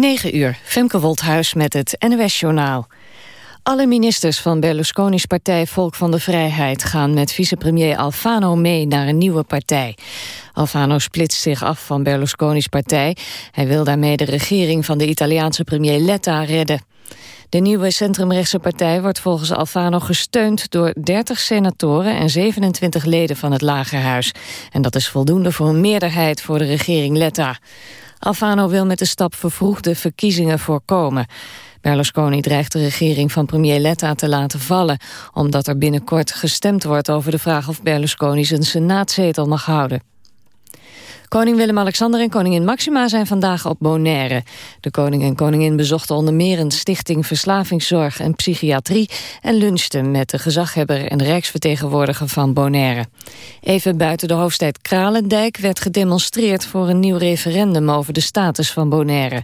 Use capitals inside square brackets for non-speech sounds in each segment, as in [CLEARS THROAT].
9 uur, Femke Wolthuis met het NOS-journaal. Alle ministers van Berlusconi's partij Volk van de Vrijheid... gaan met vicepremier Alfano mee naar een nieuwe partij. Alfano splitst zich af van Berlusconi's partij. Hij wil daarmee de regering van de Italiaanse premier Letta redden. De nieuwe centrumrechtse partij wordt volgens Alfano gesteund door 30 senatoren en 27 leden van het Lagerhuis. En dat is voldoende voor een meerderheid voor de regering Letta. Alfano wil met de stap vervroegde verkiezingen voorkomen. Berlusconi dreigt de regering van premier Letta te laten vallen... omdat er binnenkort gestemd wordt over de vraag of Berlusconi zijn senaatzetel mag houden. Koning Willem-Alexander en koningin Maxima zijn vandaag op Bonaire. De koning en koningin bezochten onder meer een stichting Verslavingszorg en Psychiatrie... en lunchten met de gezaghebber en rijksvertegenwoordiger van Bonaire. Even buiten de hoofdstad Kralendijk werd gedemonstreerd voor een nieuw referendum over de status van Bonaire.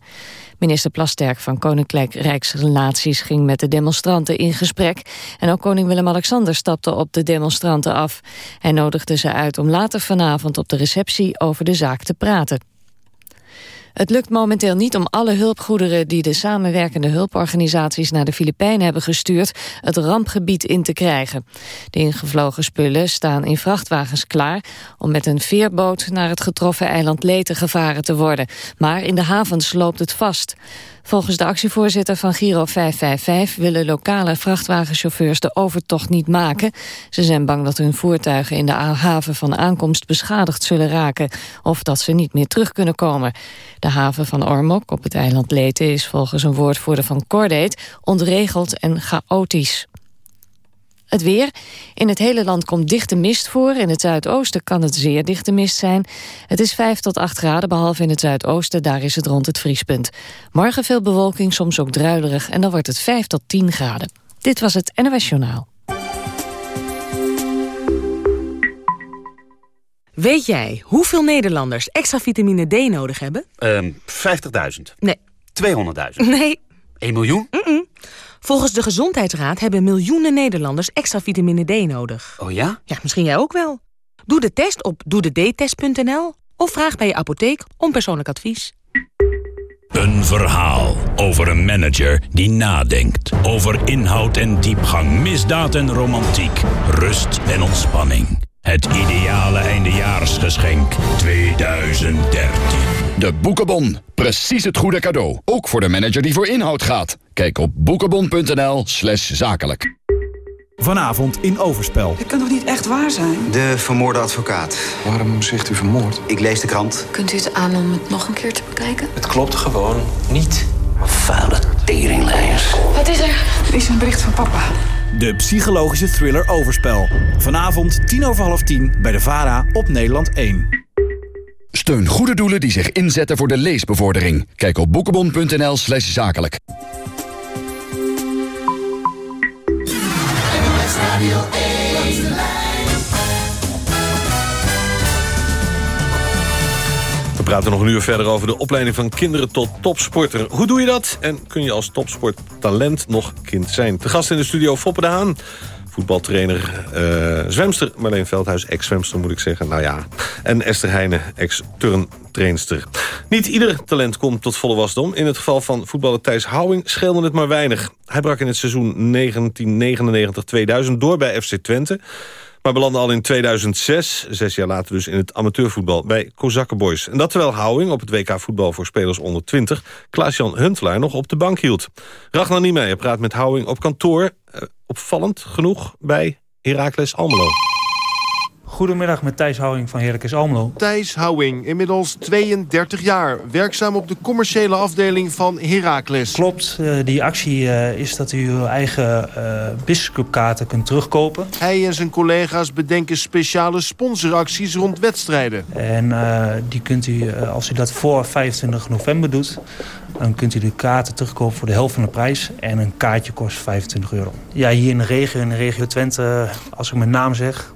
Minister Plasterk van Koninkrijk Rijksrelaties ging met de demonstranten in gesprek. En ook koning Willem-Alexander stapte op de demonstranten af. Hij nodigde ze uit om later vanavond op de receptie over de zaak te praten. Het lukt momenteel niet om alle hulpgoederen die de samenwerkende hulporganisaties naar de Filipijnen hebben gestuurd het rampgebied in te krijgen. De ingevlogen spullen staan in vrachtwagens klaar om met een veerboot naar het getroffen eiland Leyte gevaren te worden. Maar in de havens loopt het vast. Volgens de actievoorzitter van Giro 555 willen lokale vrachtwagenchauffeurs de overtocht niet maken. Ze zijn bang dat hun voertuigen in de haven van aankomst beschadigd zullen raken of dat ze niet meer terug kunnen komen. De haven van Ormok op het eiland Leyte is volgens een woordvoerder van Cordate ontregeld en chaotisch. Het weer. In het hele land komt dichte mist voor. In het zuidoosten kan het zeer dichte mist zijn. Het is 5 tot 8 graden, behalve in het zuidoosten. Daar is het rond het vriespunt. Morgen veel bewolking, soms ook druilerig. En dan wordt het 5 tot 10 graden. Dit was het NOS Journaal. Weet jij hoeveel Nederlanders extra vitamine D nodig hebben? Um, 50.000. Nee. 200.000. Nee. 1 miljoen? Mm -mm. Volgens de Gezondheidsraad hebben miljoenen Nederlanders extra vitamine D nodig. Oh ja? Ja, misschien jij ook wel. Doe de test op doedetest.nl of vraag bij je apotheek om persoonlijk advies. Een verhaal over een manager die nadenkt. Over inhoud en diepgang, misdaad en romantiek, rust en ontspanning. Het ideale eindejaarsgeschenk 2013. De Boekenbon. Precies het goede cadeau. Ook voor de manager die voor inhoud gaat. Kijk op boekenbon.nl slash zakelijk. Vanavond in Overspel. Dit kan toch niet echt waar zijn? De vermoorde advocaat. Waarom zegt u vermoord? Ik lees de krant. Kunt u het aan om het nog een keer te bekijken? Het klopt gewoon niet. Vuile teringlijers. Wat is er? Er is een bericht van papa. De psychologische thriller Overspel. Vanavond tien over half tien bij de VARA op Nederland 1. Steun goede doelen die zich inzetten voor de leesbevordering. Kijk op boekenbon.nl slash zakelijk. Praten nog een uur verder over de opleiding van kinderen tot topsporter. Hoe doe je dat? En kun je als topsporttalent nog kind zijn? Te gast in de studio Foppe de Haan voetbaltrainer, uh, zwemster Marleen Veldhuis, ex-zwemster moet ik zeggen. Nou ja, en Esther Heijnen, ex-turntrainster. Niet ieder talent komt tot volle wasdom. In het geval van voetballer Thijs Houwing scheelde het maar weinig. Hij brak in het seizoen 1999-2000 door bij FC Twente... maar belandde al in 2006, zes jaar later dus in het amateurvoetbal... bij Kozakkenboys. En dat terwijl Houwing op het WK voetbal voor spelers onder 20... Klaas-Jan Huntelaar nog op de bank hield. Ragnar Niemeyer praat met Houwing op kantoor opvallend genoeg bij Heracles Almelo. Goedemiddag met Thijs Houwing van Heracles Almelo. Thijs Houwing, inmiddels 32 jaar. Werkzaam op de commerciële afdeling van Heracles. Klopt, uh, die actie uh, is dat u uw eigen uh, businessclubkaarten kunt terugkopen. Hij en zijn collega's bedenken speciale sponsoracties rond wedstrijden. En die kunt u, als u dat voor 25 november doet... dan kunt u de kaarten terugkopen voor de helft van de prijs. En een kaartje kost 25 euro. Ja, hier in de regio, in de regio Twente, als ik mijn naam zeg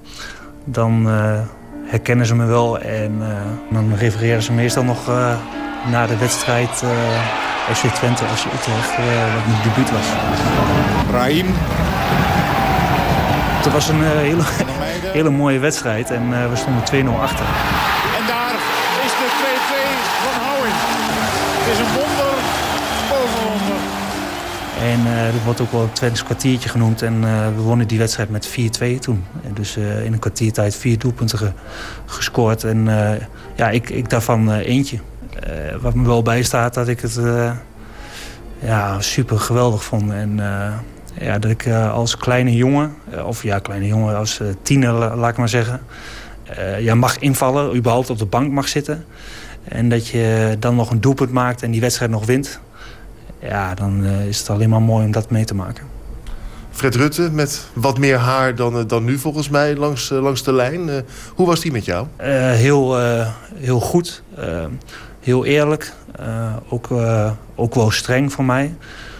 dan uh, herkennen ze me wel. En uh, dan refereren ze meestal nog uh, naar de wedstrijd FC Twente, FC Utrecht, wat mijn debuut was. Brahim. Het was een hele, [LAUGHS] hele mooie wedstrijd en we stonden 2-0 achter. En daar is de 2-2 van Houwing. Het is een En dat wordt ook wel het Twents kwartiertje genoemd. En uh, we wonnen die wedstrijd met 4-2 toen. En dus uh, in een kwartiertijd vier doelpunten ge gescoord. En ja, ik, ik daarvan eentje. wat me wel bijstaat dat ik het ja, super geweldig vond. En ja, dat ik als kleine jongen, of ja, kleine jongen, als tiener laat ik maar zeggen... ja, mag invallen, überhaupt op de bank mag zitten. En dat je dan nog een doelpunt maakt en die wedstrijd nog wint ja, dan uh, is het alleen maar mooi om dat mee te maken. Fred Rutte met wat meer haar dan, uh, dan nu volgens mij langs, uh, langs de lijn. hoe was die met jou? heel, heel goed. heel eerlijk. ook, ook wel streng voor mij.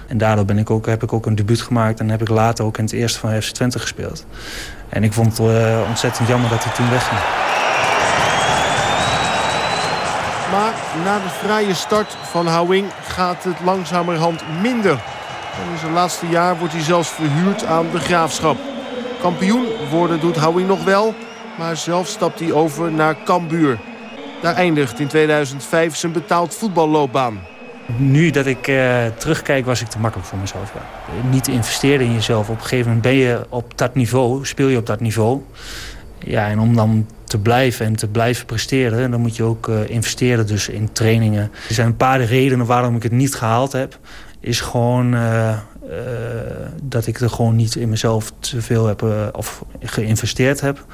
En daardoor ben ik ook, heb ik ook een debuut gemaakt. En heb ik later ook in het eerste van FC Twente gespeeld. En ik vond het ontzettend jammer dat hij toen wegging. Na de vrije start van Houwing gaat het langzamerhand minder. En in zijn laatste jaar wordt hij zelfs verhuurd aan de Graafschap. Kampioen worden doet Houwing nog wel, maar zelf stapt hij over naar Cambuur. Daar eindigt in 2005 zijn betaald voetballoopbaan. Nu dat ik uh, terugkijk was ik te makkelijk voor mezelf. Niet investeren in jezelf. Op een gegeven moment ben je op dat niveau, speel je op dat niveau. Ja, en om dan te blijven en te blijven presteren... dan moet je ook uh, investeren dus in trainingen. Er zijn een paar redenen waarom ik het niet gehaald heb. Is gewoon uh, uh, dat ik er gewoon niet in mezelf te veel heb of geïnvesteerd heb.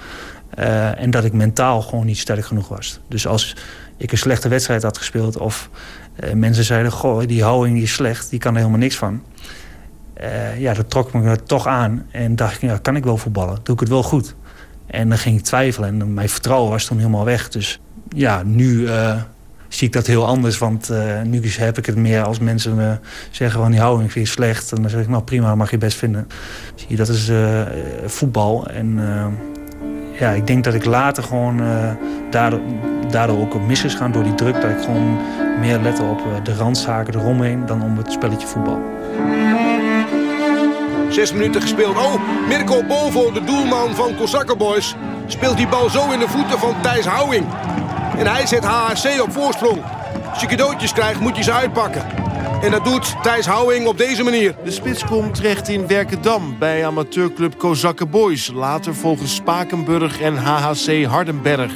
en dat ik mentaal gewoon niet sterk genoeg was. Dus als ik een slechte wedstrijd had gespeeld... of mensen zeiden, goh, die houding die is slecht, die kan er helemaal niks van... ja, dat trok me toch aan. En dacht ik, ja, kan ik wel voetballen? Doe ik het wel goed? En dan ging ik twijfelen en mijn vertrouwen was toen helemaal weg. Dus ja, nu uh, zie ik dat heel anders. Want uh, nu heb ik het meer als mensen me zeggen van die houding vind je slecht. En dan zeg ik nou prima, mag je best vinden. Zie je, dat is uh, voetbal. En ja, ik denk dat ik later gewoon daardoor, daardoor ook mis is gaan door die druk. Dat ik gewoon meer lette op de randzaken eromheen dan om het spelletje voetbal. Zes minuten gespeeld. Oh, Mirko Bovo, de doelman van Boys, speelt die bal zo in de voeten van Thijs Houwing. En hij zet HHC op voorsprong. Als je cadeautjes krijgt, moet je ze uitpakken. En dat doet Thijs Houwing op deze manier. De spits komt terecht in Werkendam bij amateurclub Boys. Later volgen Spakenburg en HHC Hardenberg.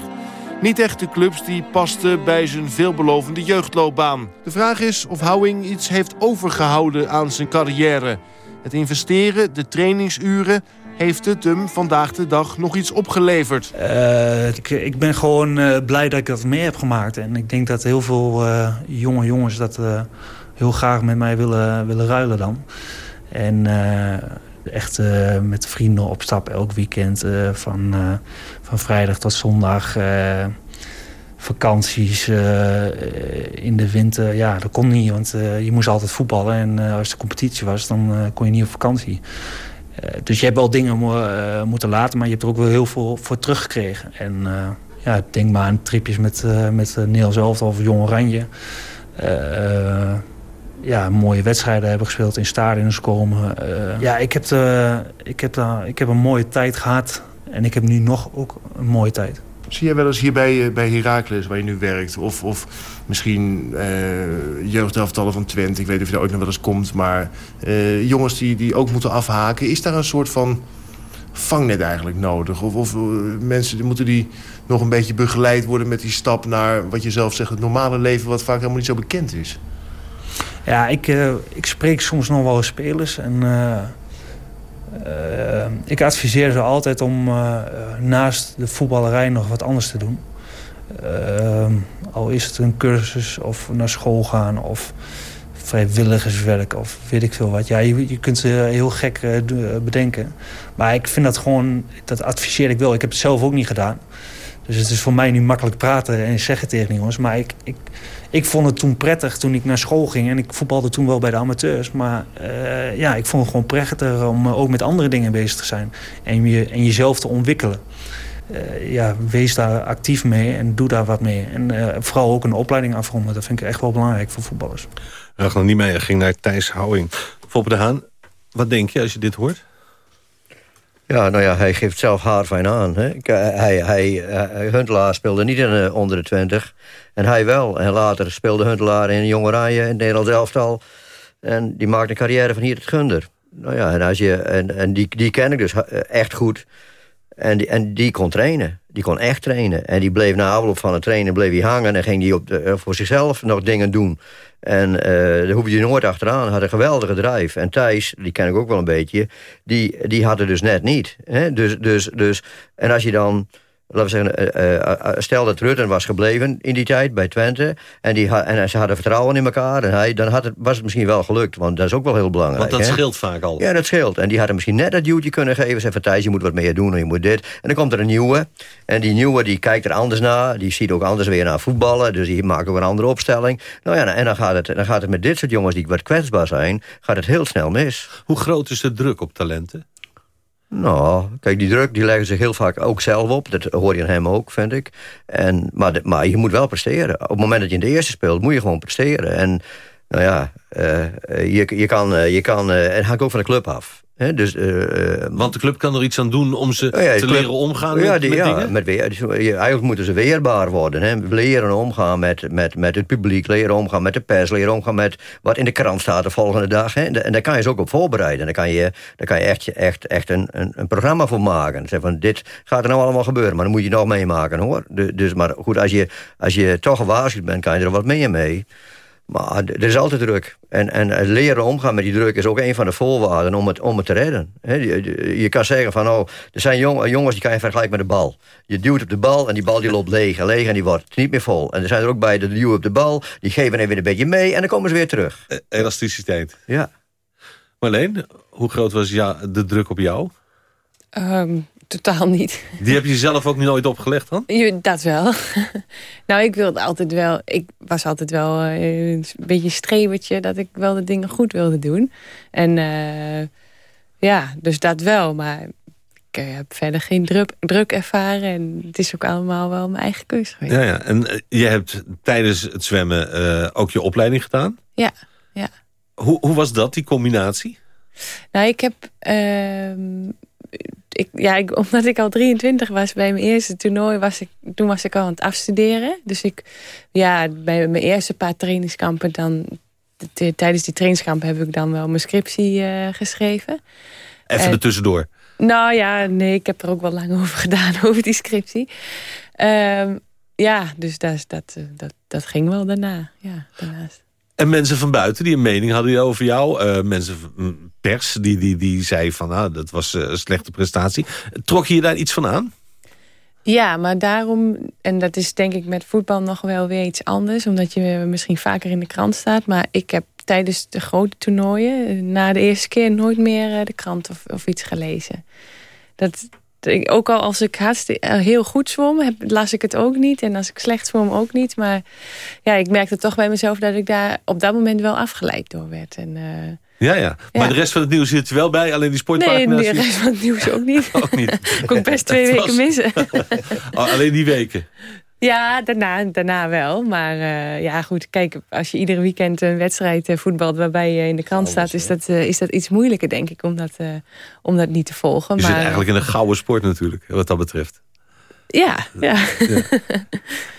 Niet echt de clubs die pasten bij zijn veelbelovende jeugdloopbaan. De vraag is of Houwing iets heeft overgehouden aan zijn carrière. Het investeren, de trainingsuren, heeft het hem vandaag de dag nog iets opgeleverd? Uh, ik, ik, ben gewoon uh, blij dat ik dat mee heb gemaakt. En ik denk dat heel veel uh, jonge jongens dat heel graag met mij willen, willen ruilen dan. En echt met vrienden op stap elk weekend. van, van vrijdag tot zondag vakanties uh, in de winter. Ja, dat kon niet, want uh, je moest altijd voetballen. En uh, als de competitie was, dan kon je niet op vakantie. dus je hebt wel dingen moeten laten, maar je hebt er ook wel heel veel voor teruggekregen. En ja, denk maar aan tripjes met, met Elftal of Jong Oranje. ja, mooie wedstrijden hebben gespeeld, in stadions komen. ja, ik heb, ik, heb, ik heb een mooie tijd gehad. En ik heb nu nog ook een mooie tijd. Zie jij wel eens hier bij, eh, bij Heracles, waar je nu werkt... of, of misschien uh, jeugdelftallen van Twente, ik weet of je daar ooit nog wel eens komt... maar uh, jongens die, die ook moeten afhaken. Is daar een soort van vangnet eigenlijk nodig? Of, of mensen moeten die nog een beetje begeleid worden met die stap naar... wat je zelf zegt, het normale leven... wat vaak helemaal niet zo bekend is? Ja, ik, ik spreek soms nog wel eens spelers en... ik adviseer ze altijd om uh, naast de voetballerij nog wat anders te doen. Uh, al is het een cursus of naar school gaan of vrijwilligerswerk of weet ik veel wat. Ja, je, je kunt ze heel gek bedenken. Maar ik vind dat gewoon, dat adviseer ik wel. Ik heb het zelf ook niet gedaan. Dus het is voor mij nu makkelijk praten en zeggen tegen die jongens. Maar ik, ik, ik vond het toen prettig toen ik naar school ging. En ik voetbalde toen wel bij de amateurs. Maar uh, ja, ik vond het gewoon prettig om uh, ook met andere dingen bezig te zijn. En, je, en jezelf te ontwikkelen. Uh, ja, wees daar actief mee en doe daar wat mee. En vooral ook een opleiding afronden. Dat vind ik echt wel belangrijk voor voetballers. Ragnar Niemeyer ging naar Thijs Houwing. Foppe de Haan, wat denk je als je dit hoort? Ja, nou ja, hij geeft zelf haar fijn aan. Hè. Hij, hij, Huntelaar speelde niet in, uh, onder de 20. En hij wel. En later speelde Huntelaar in Jong Oranje, in het Nederlands elftal. En die maakt een carrière van hier tot Gunder. Nou ja, en, als je, en, en die, die ken ik dus echt goed. En die, en die kon trainen. Die kon echt trainen. En die bleef na afloop van het trainen bleef hij hangen... en ging hij op de, voor zichzelf nog dingen doen. En uh, daar hoefde je nooit achteraan. Had een geweldige drive. En Thijs, die ken ik ook wel een beetje... die, die had het dus net niet. Hè? Dus, dus, dus, en als je dan laten we zeggen, uh, stel dat Rutten was gebleven in die tijd bij Twente... en, die en ze hadden vertrouwen in elkaar... En hij, dan had het, was het misschien wel gelukt, want dat is ook wel heel belangrijk. Want dat hè? scheelt vaak al. Ja, dat scheelt. En die hadden misschien net dat duwtje kunnen geven. Zeggen, Thijs, je moet wat meer doen en je moet dit. En dan komt er een nieuwe. En die nieuwe die kijkt er anders naar. Die ziet ook anders weer naar voetballen. Dus die maakt ook een andere opstelling. Nou ja, en dan gaat, het, dan gaat het met dit soort jongens die wat kwetsbaar zijn... gaat het heel snel mis. Hoe groot is de druk op talenten? Nou, kijk, die druk die leggen zich heel vaak ook zelf op. Dat hoor je hem ook, vind ik. En, maar, maar je moet wel presteren. Op het moment dat je in de eerste speelt, moet je gewoon presteren. En nou ja, uh, je, je kan... Eh, je kan en hangt ook van de club af dus, uh, Want de club kan er iets aan doen om ze oh ja, te club, leren omgaan ja, met, die, met ja, dingen? Met weer, dus, eigenlijk moeten ze weerbaar worden. Hè? Leren omgaan met, met, met het publiek, leren omgaan met de pers... leren omgaan met wat in de krant staat de volgende dag. Hè? En daar kan je ze ook op voorbereiden. Daar kan je, daar kan je echt, echt, echt een, een, een programma voor maken. Zeg van, dit gaat er nou allemaal gebeuren, maar dan moet je nog meemaken. hoor. Dus, maar goed, als je, als je toch gewaarschuwd bent, kan je er wat meer mee... Maar er is altijd druk. En, en leren omgaan met die druk is ook een van de voorwaarden om het, om het te redden. je, je, kan zeggen van, oh, er zijn jongens die kan je vergelijken met de bal. Je duwt op de bal en die bal die loopt [LAUGHS] leeg en leeg en die wordt niet meer vol. En er zijn er ook bij de duwen op de bal, die geven even een beetje mee en dan komen ze weer terug. E elasticiteit. Ja. Marleen, hoe groot was ja, de druk op jou? Um, totaal niet. Die heb je zelf ook nooit opgelegd dan? Dat wel. [LAUGHS] nou, ik wilde altijd wel... Ik was altijd wel uh, een beetje strebertje... dat ik wel de dingen goed wilde doen. En uh, ja, dus dat wel. Maar ik uh, heb verder geen druk, druk ervaren. En het is ook allemaal wel mijn eigen keuze geweest. Ja, ja. En je hebt tijdens het zwemmen ook je opleiding gedaan? Ja, ja. Hoe, hoe was dat, die combinatie? Nou, ik heb ehm, ik, ja, ik, omdat ik al 23 was bij mijn eerste toernooi, was ik, toen was ik al aan het afstuderen. Dus ik, ja, bij mijn eerste paar trainingskampen dan, tijdens die trainingskampen heb ik dan wel mijn scriptie uh, geschreven. Even en, er tussendoor. Nou ja, nee, ik heb er ook wel lang [LAUGHS] over gedaan, over die scriptie. Um, ja, dus dat, dat, dat, dat ging wel daarna, ja, daarnaast. En mensen van buiten die een mening hadden over jou. Uh, mensen, pers, die, die, die zei van nou, dat was eh, een slechte prestatie. Trok je daar iets van aan? Ja, maar daarom, en dat is denk ik met voetbal nog wel weer iets anders. Omdat je misschien vaker in de krant staat. Maar ik heb tijdens de grote toernooien, eh, na de eerste keer, nooit meer de krant of, of iets gelezen. Dat, ook al als ik heel goed zwom, heb, las ik het ook niet. En als ik slecht zwom ook niet. Maar ja, ik merkte toch bij mezelf dat ik daar op dat moment wel afgeleid door werd. En, ja, ja, maar de rest van het nieuws zit er wel bij. Alleen die sportpagina's... Nee, de rest van het nieuws ook niet. [LAUGHS] ook niet. [LAUGHS] ik kon best twee [LAUGHS] weken missen. oh, alleen die weken? Ja, daarna, daarna wel. Maar uh, ja, goed, kijk, als je iedere weekend een wedstrijd uh, voetbalt... waarbij je in de krant staat, is dat, uh, is dat iets moeilijker, denk ik... om dat, om dat niet te volgen. Je maar, zit eigenlijk in een gouden sport natuurlijk, wat dat betreft. Ja, ja. ja.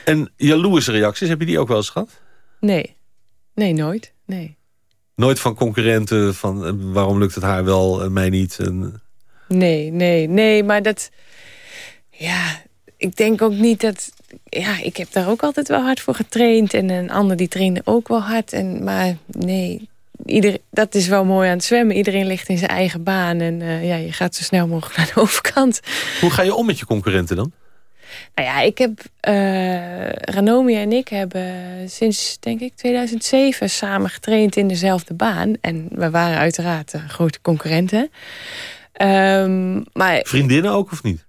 en jaloerse reacties, heb je die ook wel eens gehad? Nee, nee, nooit, nee. Nooit van concurrenten, van waarom lukt het haar wel en mij niet? En... Nee, nee, nee, maar dat... Ja, ik denk ook niet dat ja, ik heb daar ook altijd wel hard voor getraind. En een ander die trainde ook wel hard. En, maar nee, ieder, dat is wel mooi aan het zwemmen. Iedereen ligt in zijn eigen baan. En uh, ja, je gaat zo snel mogelijk [LAUGHS] naar de overkant. Hoe ga je om met je concurrenten dan? Nou ja, ik heb... Uh, Ranomi en ik hebben sinds, denk ik, 2007 samen getraind in dezelfde baan. En we waren uiteraard uh, grote concurrenten. Um, maar, Vriendinnen ook of niet?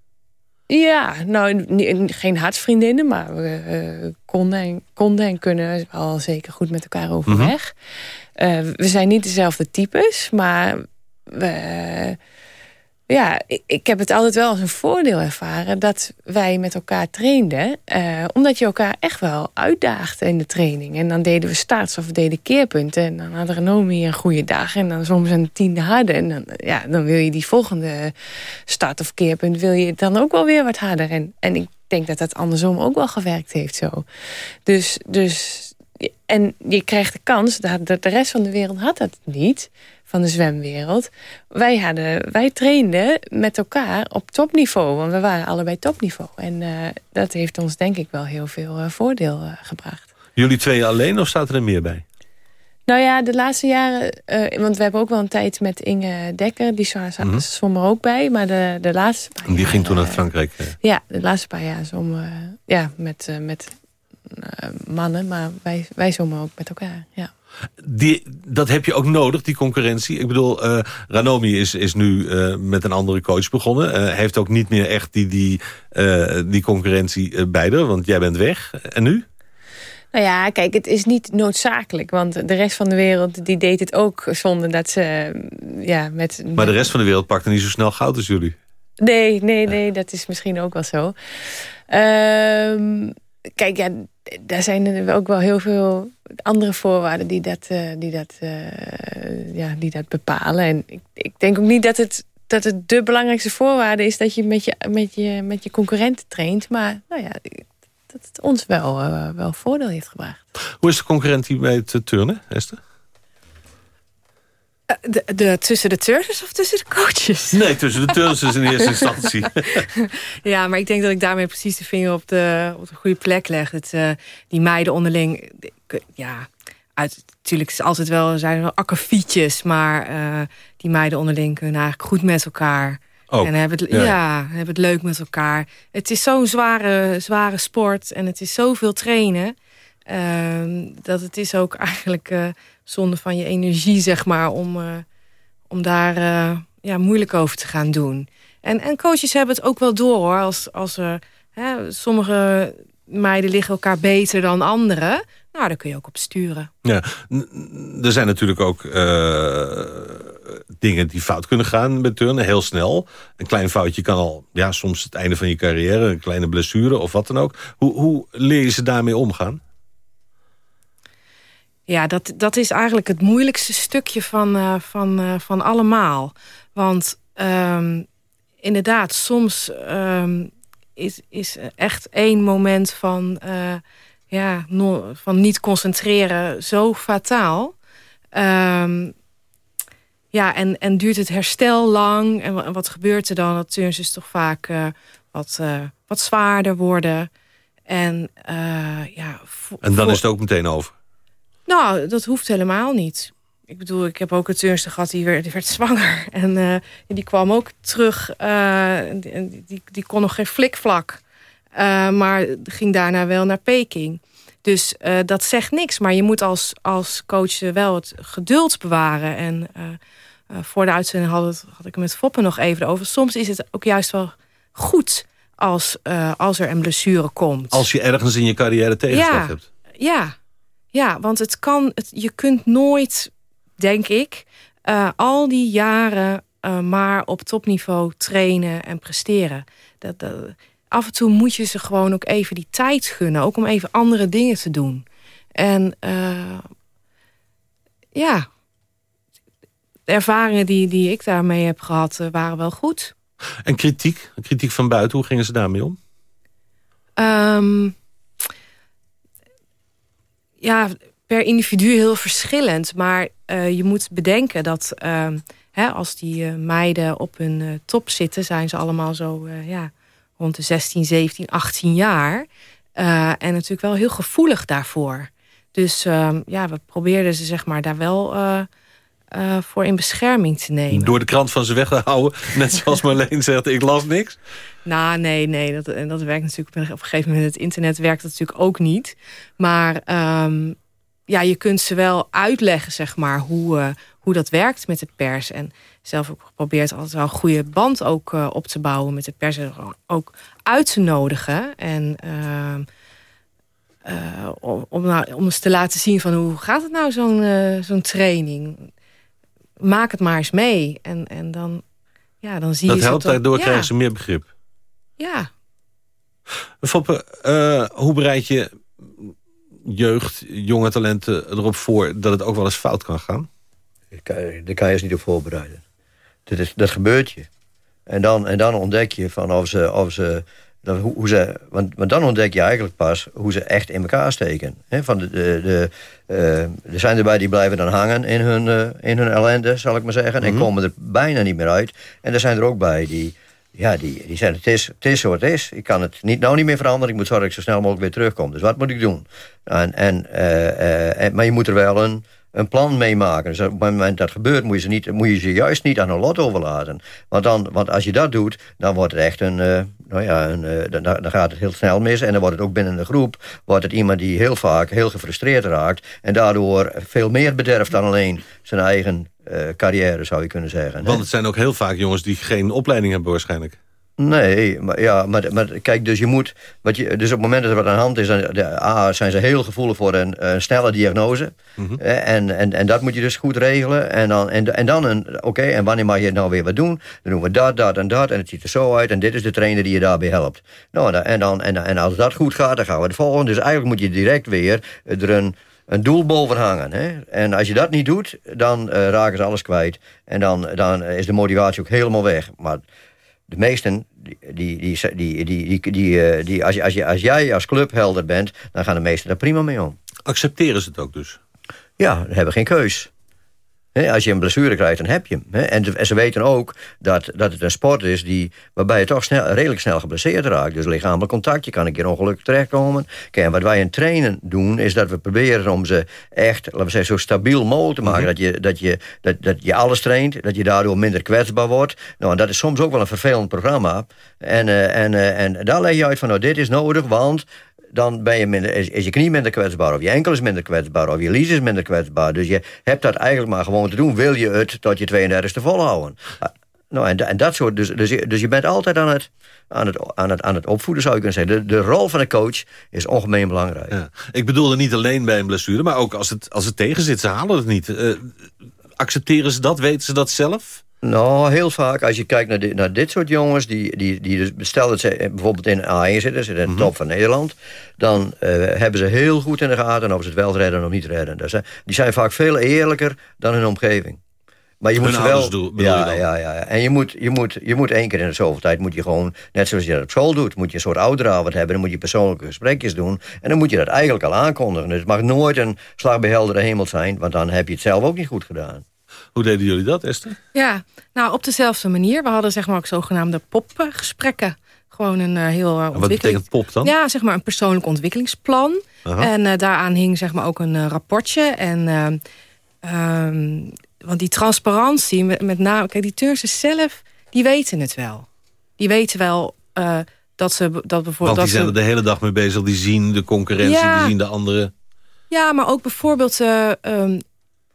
Ja, nou, geen hartsvriendinnen, maar we uh, konden, en, konden en kunnen al zeker goed met elkaar overweg. Mm -hmm. uh, we zijn niet dezelfde types, maar we, ja, ik, ik, heb het altijd wel als een voordeel ervaren... dat wij met elkaar trainden. Uh, omdat je elkaar echt wel uitdaagde in de training. En dan deden we starts of we deden keerpunten. En dan had Renomi een goede dag. En dan soms een tiende harde. En dan, ja, dan wil je die volgende start of keerpunt... wil je dan ook wel weer wat harder. En, en ik denk dat dat andersom ook wel gewerkt heeft zo. Dus, dus en je krijgt de kans, dat de rest van de wereld had dat niet, van de zwemwereld. Wij, hadden, wij trainden met elkaar op topniveau, want we waren allebei topniveau. En uh, dat heeft ons denk ik wel heel veel uh, voordeel uh, gebracht. Jullie twee alleen of staat er meer bij? Nou ja, de laatste jaren... Want we hebben ook wel een tijd met Inge Dekker. Die zwom mm -hmm. er ook bij. Maar de, de laatste paar Die jaar, ging toen naar Frankrijk. Ja, de laatste paar jaar uh, ja, met, met mannen. Maar wij, wij zwommen ook met elkaar, ja. Die, dat heb je ook nodig, die concurrentie. Ik bedoel, uh, Ranomi is, is nu uh, met een andere coach begonnen. Uh, heeft ook niet meer echt die, die, die concurrentie bij er, want jij bent weg. En nu? Nou ja, kijk, het is niet noodzakelijk. Want de rest van de wereld die deed het ook zonder dat ze... Ja, met, maar de rest van de wereld pakte niet zo snel goud als jullie. Nee, nee, nee, dat is misschien ook wel zo. Uh, kijk, ja, daar zijn er ook wel heel veel andere voorwaarden die dat, uh, die dat, uh, ja, die dat bepalen. En ik, ik denk ook niet dat het, dat het de belangrijkste voorwaarde is... dat je met je, met je, met je concurrenten traint. Maar nou ja, dat het ons wel, uh, wel voordeel heeft gebracht. Hoe is de concurrentie bij het turnen, Esther? De, de, tussen de turners of tussen de coaches? Nee, tussen de turners in eerste instantie. [LAUGHS] ja, maar ik denk dat ik daarmee precies de vinger op de, op de goede plek leg. Het, uh, die meiden onderling, ja, uit, natuurlijk is altijd wel, zijn er wel akkefietjes, maar uh, die meiden onderling kunnen eigenlijk goed met elkaar. Oh, en hebben het, ja. ja. hebben het leuk met elkaar. Het is zo'n zware, zware sport en het is zoveel trainen. Uh, dat het is ook [LAUGHS] eigenlijk uh, zonde van je energie, zeg maar, om, uh, om daar uh, ja, moeilijk over te gaan doen. En, en coaches hebben het ook wel door, hoor. Als, als er, hè, sommige meiden liggen elkaar beter dan anderen. Nou, daar kun je ook op sturen. Ja, er zijn natuurlijk ook dingen die fout kunnen gaan met turnen, heel snel. Een klein foutje kan al, ja, soms het einde van je carrière... een kleine blessure of wat dan ook. Hoe, hoe leer je ze daarmee omgaan? Ja, dat, dat is eigenlijk het moeilijkste stukje van, uh, van, uh, van allemaal. Want um, inderdaad, soms um, is, is echt één moment van, uh, ja, no, van niet concentreren zo fataal. Um, ja, en, en duurt het herstel lang? En wat gebeurt er dan? Dat turns dus toch vaak wat, wat zwaarder worden. En, ja, en dan is het ook meteen over? Nou, dat hoeft helemaal niet. Ik bedoel, ik heb ook een turnster gehad, die werd, die werd [LAUGHS] zwanger. En uh, die kwam ook terug. Uh, die, die, die, kon nog geen flikvlak. Uh, maar ging daarna wel naar Peking. Dus dat zegt niks. Maar je moet als, als coach wel het geduld bewaren. En voor de uitzending had, het, had ik het met Foppen nog even over. Soms is het ook juist wel goed als, als er een blessure komt. Als je ergens in je carrière tegenslag ja, hebt. Ja, ja, want het kan, het, je kunt nooit, denk ik, uh, al die jaren uh, maar op topniveau trainen en presteren. Dat, dat, af en toe moet je ze gewoon ook even die tijd gunnen. Ook om even andere dingen te doen. En uh, ja, de ervaringen die, die ik daarmee heb gehad waren wel goed. En kritiek? Kritiek van buiten, hoe gingen ze daarmee om? Um, ja, per individu heel verschillend. Maar uh, je moet bedenken dat uh, hè, als die uh, meiden op hun top zitten... zijn ze allemaal zo ja, rond de 16, 17, 18 jaar. en natuurlijk wel heel gevoelig daarvoor. Dus ehm, ja, we probeerden ze zeg maar daar wel... voor in bescherming te nemen. Door de krant van ze weg te houden. [LAUGHS] Net zoals Marleen zegt, ik las niks. Nou, nee, nee. Dat, en dat werkt natuurlijk op een gegeven moment. Het internet werkt dat natuurlijk ook niet. Maar um, ja, je kunt ze wel uitleggen, zeg maar, hoe, uh, hoe dat werkt met de pers. En zelf ook geprobeerd altijd wel een goede band ook uh, op te bouwen met de pers. En ook uit te nodigen. En uh, om, om, nou, om eens te laten zien van hoe gaat het nou zo'n zo'n training. Maak het maar eens mee. En, en dan, ja, dan zie dat je... Dat helpt, daardoor ja. krijgen ze meer begrip. Ja. Foppe, uh, hoe bereid je jeugd, jonge talenten erop voor... dat het ook wel eens fout kan gaan? Daar kan je ze niet op voorbereiden. Dat, is, dat gebeurt je. En dan, en dan ontdek je van of ze, of ze Hoe, hoe ze, want, want dan ontdek je eigenlijk pas hoe ze echt in elkaar steken. He, van de, de, de, uh, er zijn erbij die blijven dan hangen in hun, uh, in hun ellende, zal ik maar zeggen. En Mhm. komen er bijna niet meer uit. En er zijn er ook bij die, ja, die, die zeggen, het is, het is zo het is. Ik kan het niet, nou niet meer veranderen. Ik moet zorgen dat ik zo snel mogelijk weer terugkom. Dus wat moet ik doen? En, en, uh, en, maar je moet er wel een, een plan mee maken. Dus op het moment dat gebeurt, moet je, ze niet, moet je ze juist niet aan een lot overlaten. Want, dan, want als je dat doet, dan wordt het echt een... Uh, nou ja, een, uh, dan, dan gaat het heel snel mis. En dan wordt het ook binnen de groep... wordt het iemand die heel vaak heel gefrustreerd raakt... en daardoor veel meer bederft dan alleen zijn eigen uh, carrière, zou je kunnen zeggen. Want het zijn ook heel vaak jongens die geen opleiding hebben waarschijnlijk. Nee, maar, ja, maar, maar kijk, dus je moet... Wat je, dus op het moment dat er wat aan de hand is... Dan, de, A, zijn ze heel gevoelig voor een, een snelle diagnose. Mm -hmm. en, en, en dat moet je dus goed regelen. En dan, en, en dan een... Oké, okay, en wanneer mag je nou weer wat doen? Dan doen we dat, dat en dat. En het ziet er zo uit. En dit is de trainer die je daarbij helpt. Nou, en, dan, en, en als dat goed gaat, dan gaan we het volgende. Dus eigenlijk moet je direct weer er een een doel boven hangen. Hè? En als je dat niet doet, dan uh, raken ze alles kwijt. En dan, dan is de motivatie ook helemaal weg. Maar de meesten, die, die, die, die, die, die, die, als, je, als, je, als jij als club helder bent... dan gaan de meesten daar prima mee om. Accepteren ze het ook dus? Ja, hebben geen keus. He, als je een blessure krijgt, dan heb je hem. He, en, en, ze weten ook dat, dat het een sport is die, waarbij je toch snel, redelijk snel geblesseerd raakt. Dus lichamelijk contact, je kan een keer ongelukkig terechtkomen. Kijk, en wat wij in trainen doen, is dat we proberen om ze echt laten we zeggen, zo stabiel mogelijk te maken. Mm -hmm. dat, je, dat, je, dat, dat je alles traint, dat je daardoor minder kwetsbaar wordt. Nou, en dat is soms ook wel een vervelend programma. En, uh, en, uh, en daar leg je uit van, nou, dit is nodig, want dan ben je minder, is, je knie minder kwetsbaar... of je enkel is minder kwetsbaar, of je lies is minder kwetsbaar. Dus je hebt dat eigenlijk maar gewoon te doen. Wil je het tot je 32e volhouden? Nou, en, dat soort, dus, dus, je, dus je bent altijd aan het, aan, het, aan, het, aan het opvoeden, zou je kunnen zeggen. De, rol van de coach is ongemeen belangrijk. Ja. Ik bedoelde niet alleen bij een blessure... maar ook als het, als het tegen zit, ze halen het niet. Uh, accepteren ze dat? Weten ze dat zelf? Nou, heel vaak, als je kijkt naar, dit, naar dit soort jongens... die, die, die dus, stel dat ze bijvoorbeeld in A1 zitten... zitten in de mm -hmm. top van Nederland... dan uh, hebben ze heel goed in de gaten... of ze het wel redden of niet redden. Dus, die zijn vaak veel eerlijker dan hun omgeving. Maar je moet hun wel. Doen, ja, ja, ja, En je moet, je, moet, je moet één keer in de zoveel tijd... moet je gewoon, net zoals je dat op school doet... moet je een soort ouderavond hebben... dan moet je persoonlijke gesprekjes doen... en dan moet je dat eigenlijk al aankondigen. Dus het mag nooit een slag bij heldere hemel zijn... want dan heb je het zelf ook niet goed gedaan. Hoe deden jullie dat, Esther? Ja, nou op dezelfde manier. We hadden zeg maar ook zogenaamde popgesprekken. Gewoon een uh, heel uh, Wat betekent pop dan? Ja, zeg maar een persoonlijk ontwikkelingsplan. Aha. En uh, daaraan hing zeg maar ook een rapportje. En, um, want die transparantie, met, met name... Kijk, die turnsters zelf, die weten het wel. Die weten wel dat ze... Dat bijvoorbeeld, want die dat zijn ze, er de hele dag mee bezig. Die zien de concurrentie, ja, die zien de anderen. Ja, maar ook bijvoorbeeld... Um,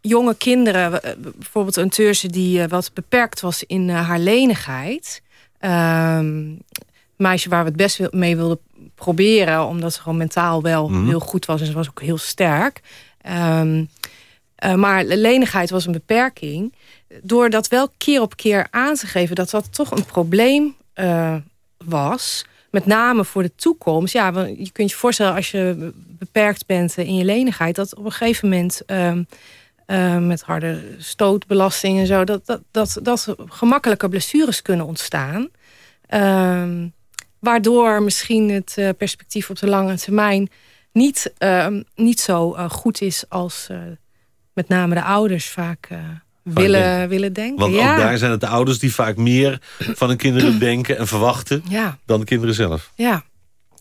jonge kinderen, bijvoorbeeld een teurse die uh, wat beperkt was in uh, haar lenigheid. Um, meisje waar we het best mee wilden proberen, omdat ze gewoon mentaal wel mm. heel goed was en ze was ook heel sterk. Um, uh, maar lenigheid was een beperking. Door dat wel keer op keer aan te geven dat dat toch een probleem was met name voor de toekomst. Ja, je kunt je voorstellen als je beperkt bent in je lenigheid... dat op een gegeven moment um, uh, met harde stootbelasting en zo... dat, dat, dat, dat gemakkelijker blessures kunnen ontstaan. Um, waardoor misschien het uh, perspectief op de lange termijn... niet, uh, niet zo uh, goed is als met name de ouders vaak willen, denken. willen denken. Want ja. ook daar zijn het de ouders die vaak meer van hun kinderen [CLEARS THROAT] denken... en verwachten ja. dan de kinderen zelf. Ja.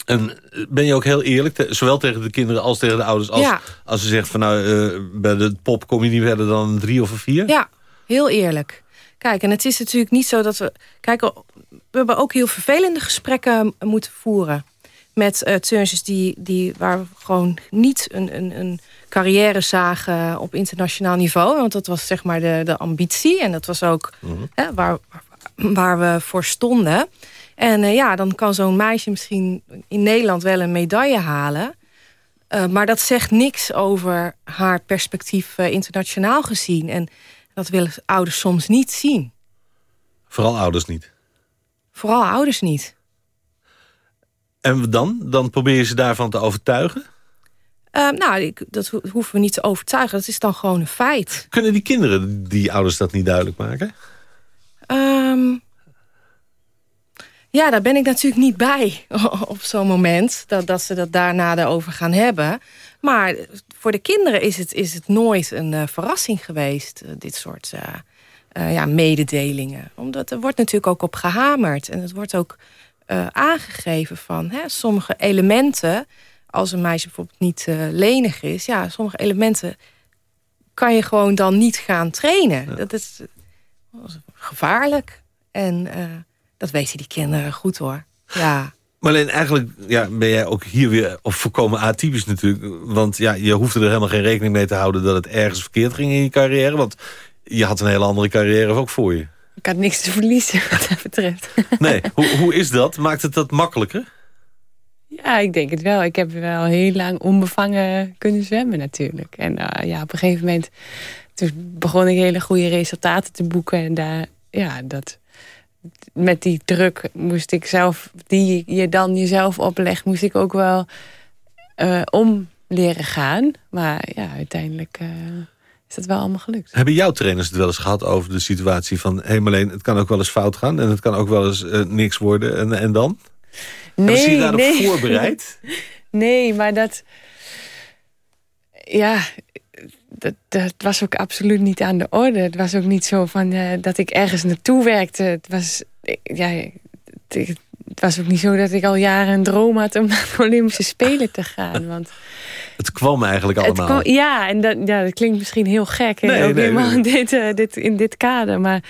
En ben je ook heel eerlijk, te, zowel tegen de kinderen als tegen de ouders... als, ja. als ze zegt van nou, uh, bij de pop kom je niet verder dan een drie of een vier? Ja, heel eerlijk. Kijk, en het is natuurlijk niet zo dat we... Kijk, we hebben ook heel vervelende gesprekken moeten voeren... met uh, turnsters die, die, waar we gewoon niet een, een, een carrière zagen op internationaal niveau. Want dat was zeg maar de, de ambitie. En dat was ook hè, waar, waar we voor stonden... En uh, ja, dan kan zo'n meisje misschien in Nederland wel een medaille halen. Uh, maar dat zegt niks over haar perspectief uh, internationaal gezien. En dat willen ouders soms niet zien. Vooral ouders niet? Vooral ouders niet. En dan? Dan probeer je ze daarvan te overtuigen? nou, ik, dat ho hoeven we niet te overtuigen. Dat is dan gewoon een feit. Kunnen die kinderen die ouders dat niet duidelijk maken? Um, Ja, daar ben ik natuurlijk niet bij [LAUGHS] op zo'n moment. Dat, dat ze dat daarna over gaan hebben. Maar voor de kinderen is het, is het nooit een uh, verrassing geweest. Uh, dit soort uh, ja, mededelingen. Omdat er wordt natuurlijk ook op gehamerd. En het wordt ook aangegeven van hè, sommige elementen... als een meisje bijvoorbeeld niet lenig is... ja, sommige elementen kan je gewoon dan niet gaan trainen. Dat, is, dat is gevaarlijk. En dat weten die kinderen goed hoor. Ja. Maar alleen eigenlijk ja, ben jij ook hier weer of voorkomen atypisch natuurlijk. Want ja, je hoefde er helemaal geen rekening mee te houden... dat het ergens verkeerd ging in je carrière. Want je had een hele andere carrière ook voor je. Ik had niks te verliezen wat dat betreft. Nee, hoe, hoe is dat? Maakt het dat makkelijker? Ja, ik denk het wel. Ik heb wel heel lang onbevangen kunnen zwemmen natuurlijk. En uh, ja, op een gegeven moment toen begon ik hele goede resultaten te boeken. En daar, ja, dat met die druk moest ik zelf, die je dan jezelf oplegt, moest ik ook wel uh, om leren gaan. Maar ja, uiteindelijk uh, is dat wel allemaal gelukt. Hebben jouw trainers het wel eens gehad over de situatie van... hé hey Marleen, het kan ook wel eens fout gaan en het kan ook wel eens uh, niks worden en, en dan? Nee, Hebben ze je daarop nee. voorbereid? [LAUGHS] nee, maar dat... Ja, dat, dat, was ook absoluut niet aan de orde. Het was ook niet zo van uh, dat ik ergens naartoe werkte. Het was, ja, het, het, was ook niet zo dat ik al jaren een droom had om [LAUGHS] naar de Olympische Spelen te gaan. Want het kwam eigenlijk allemaal. Kwam, ja, en dat, ja, dat klinkt misschien heel gek. Nee, ook nee, helemaal nee. In, [LAUGHS] dit, uh, dit, in dit kader. Maar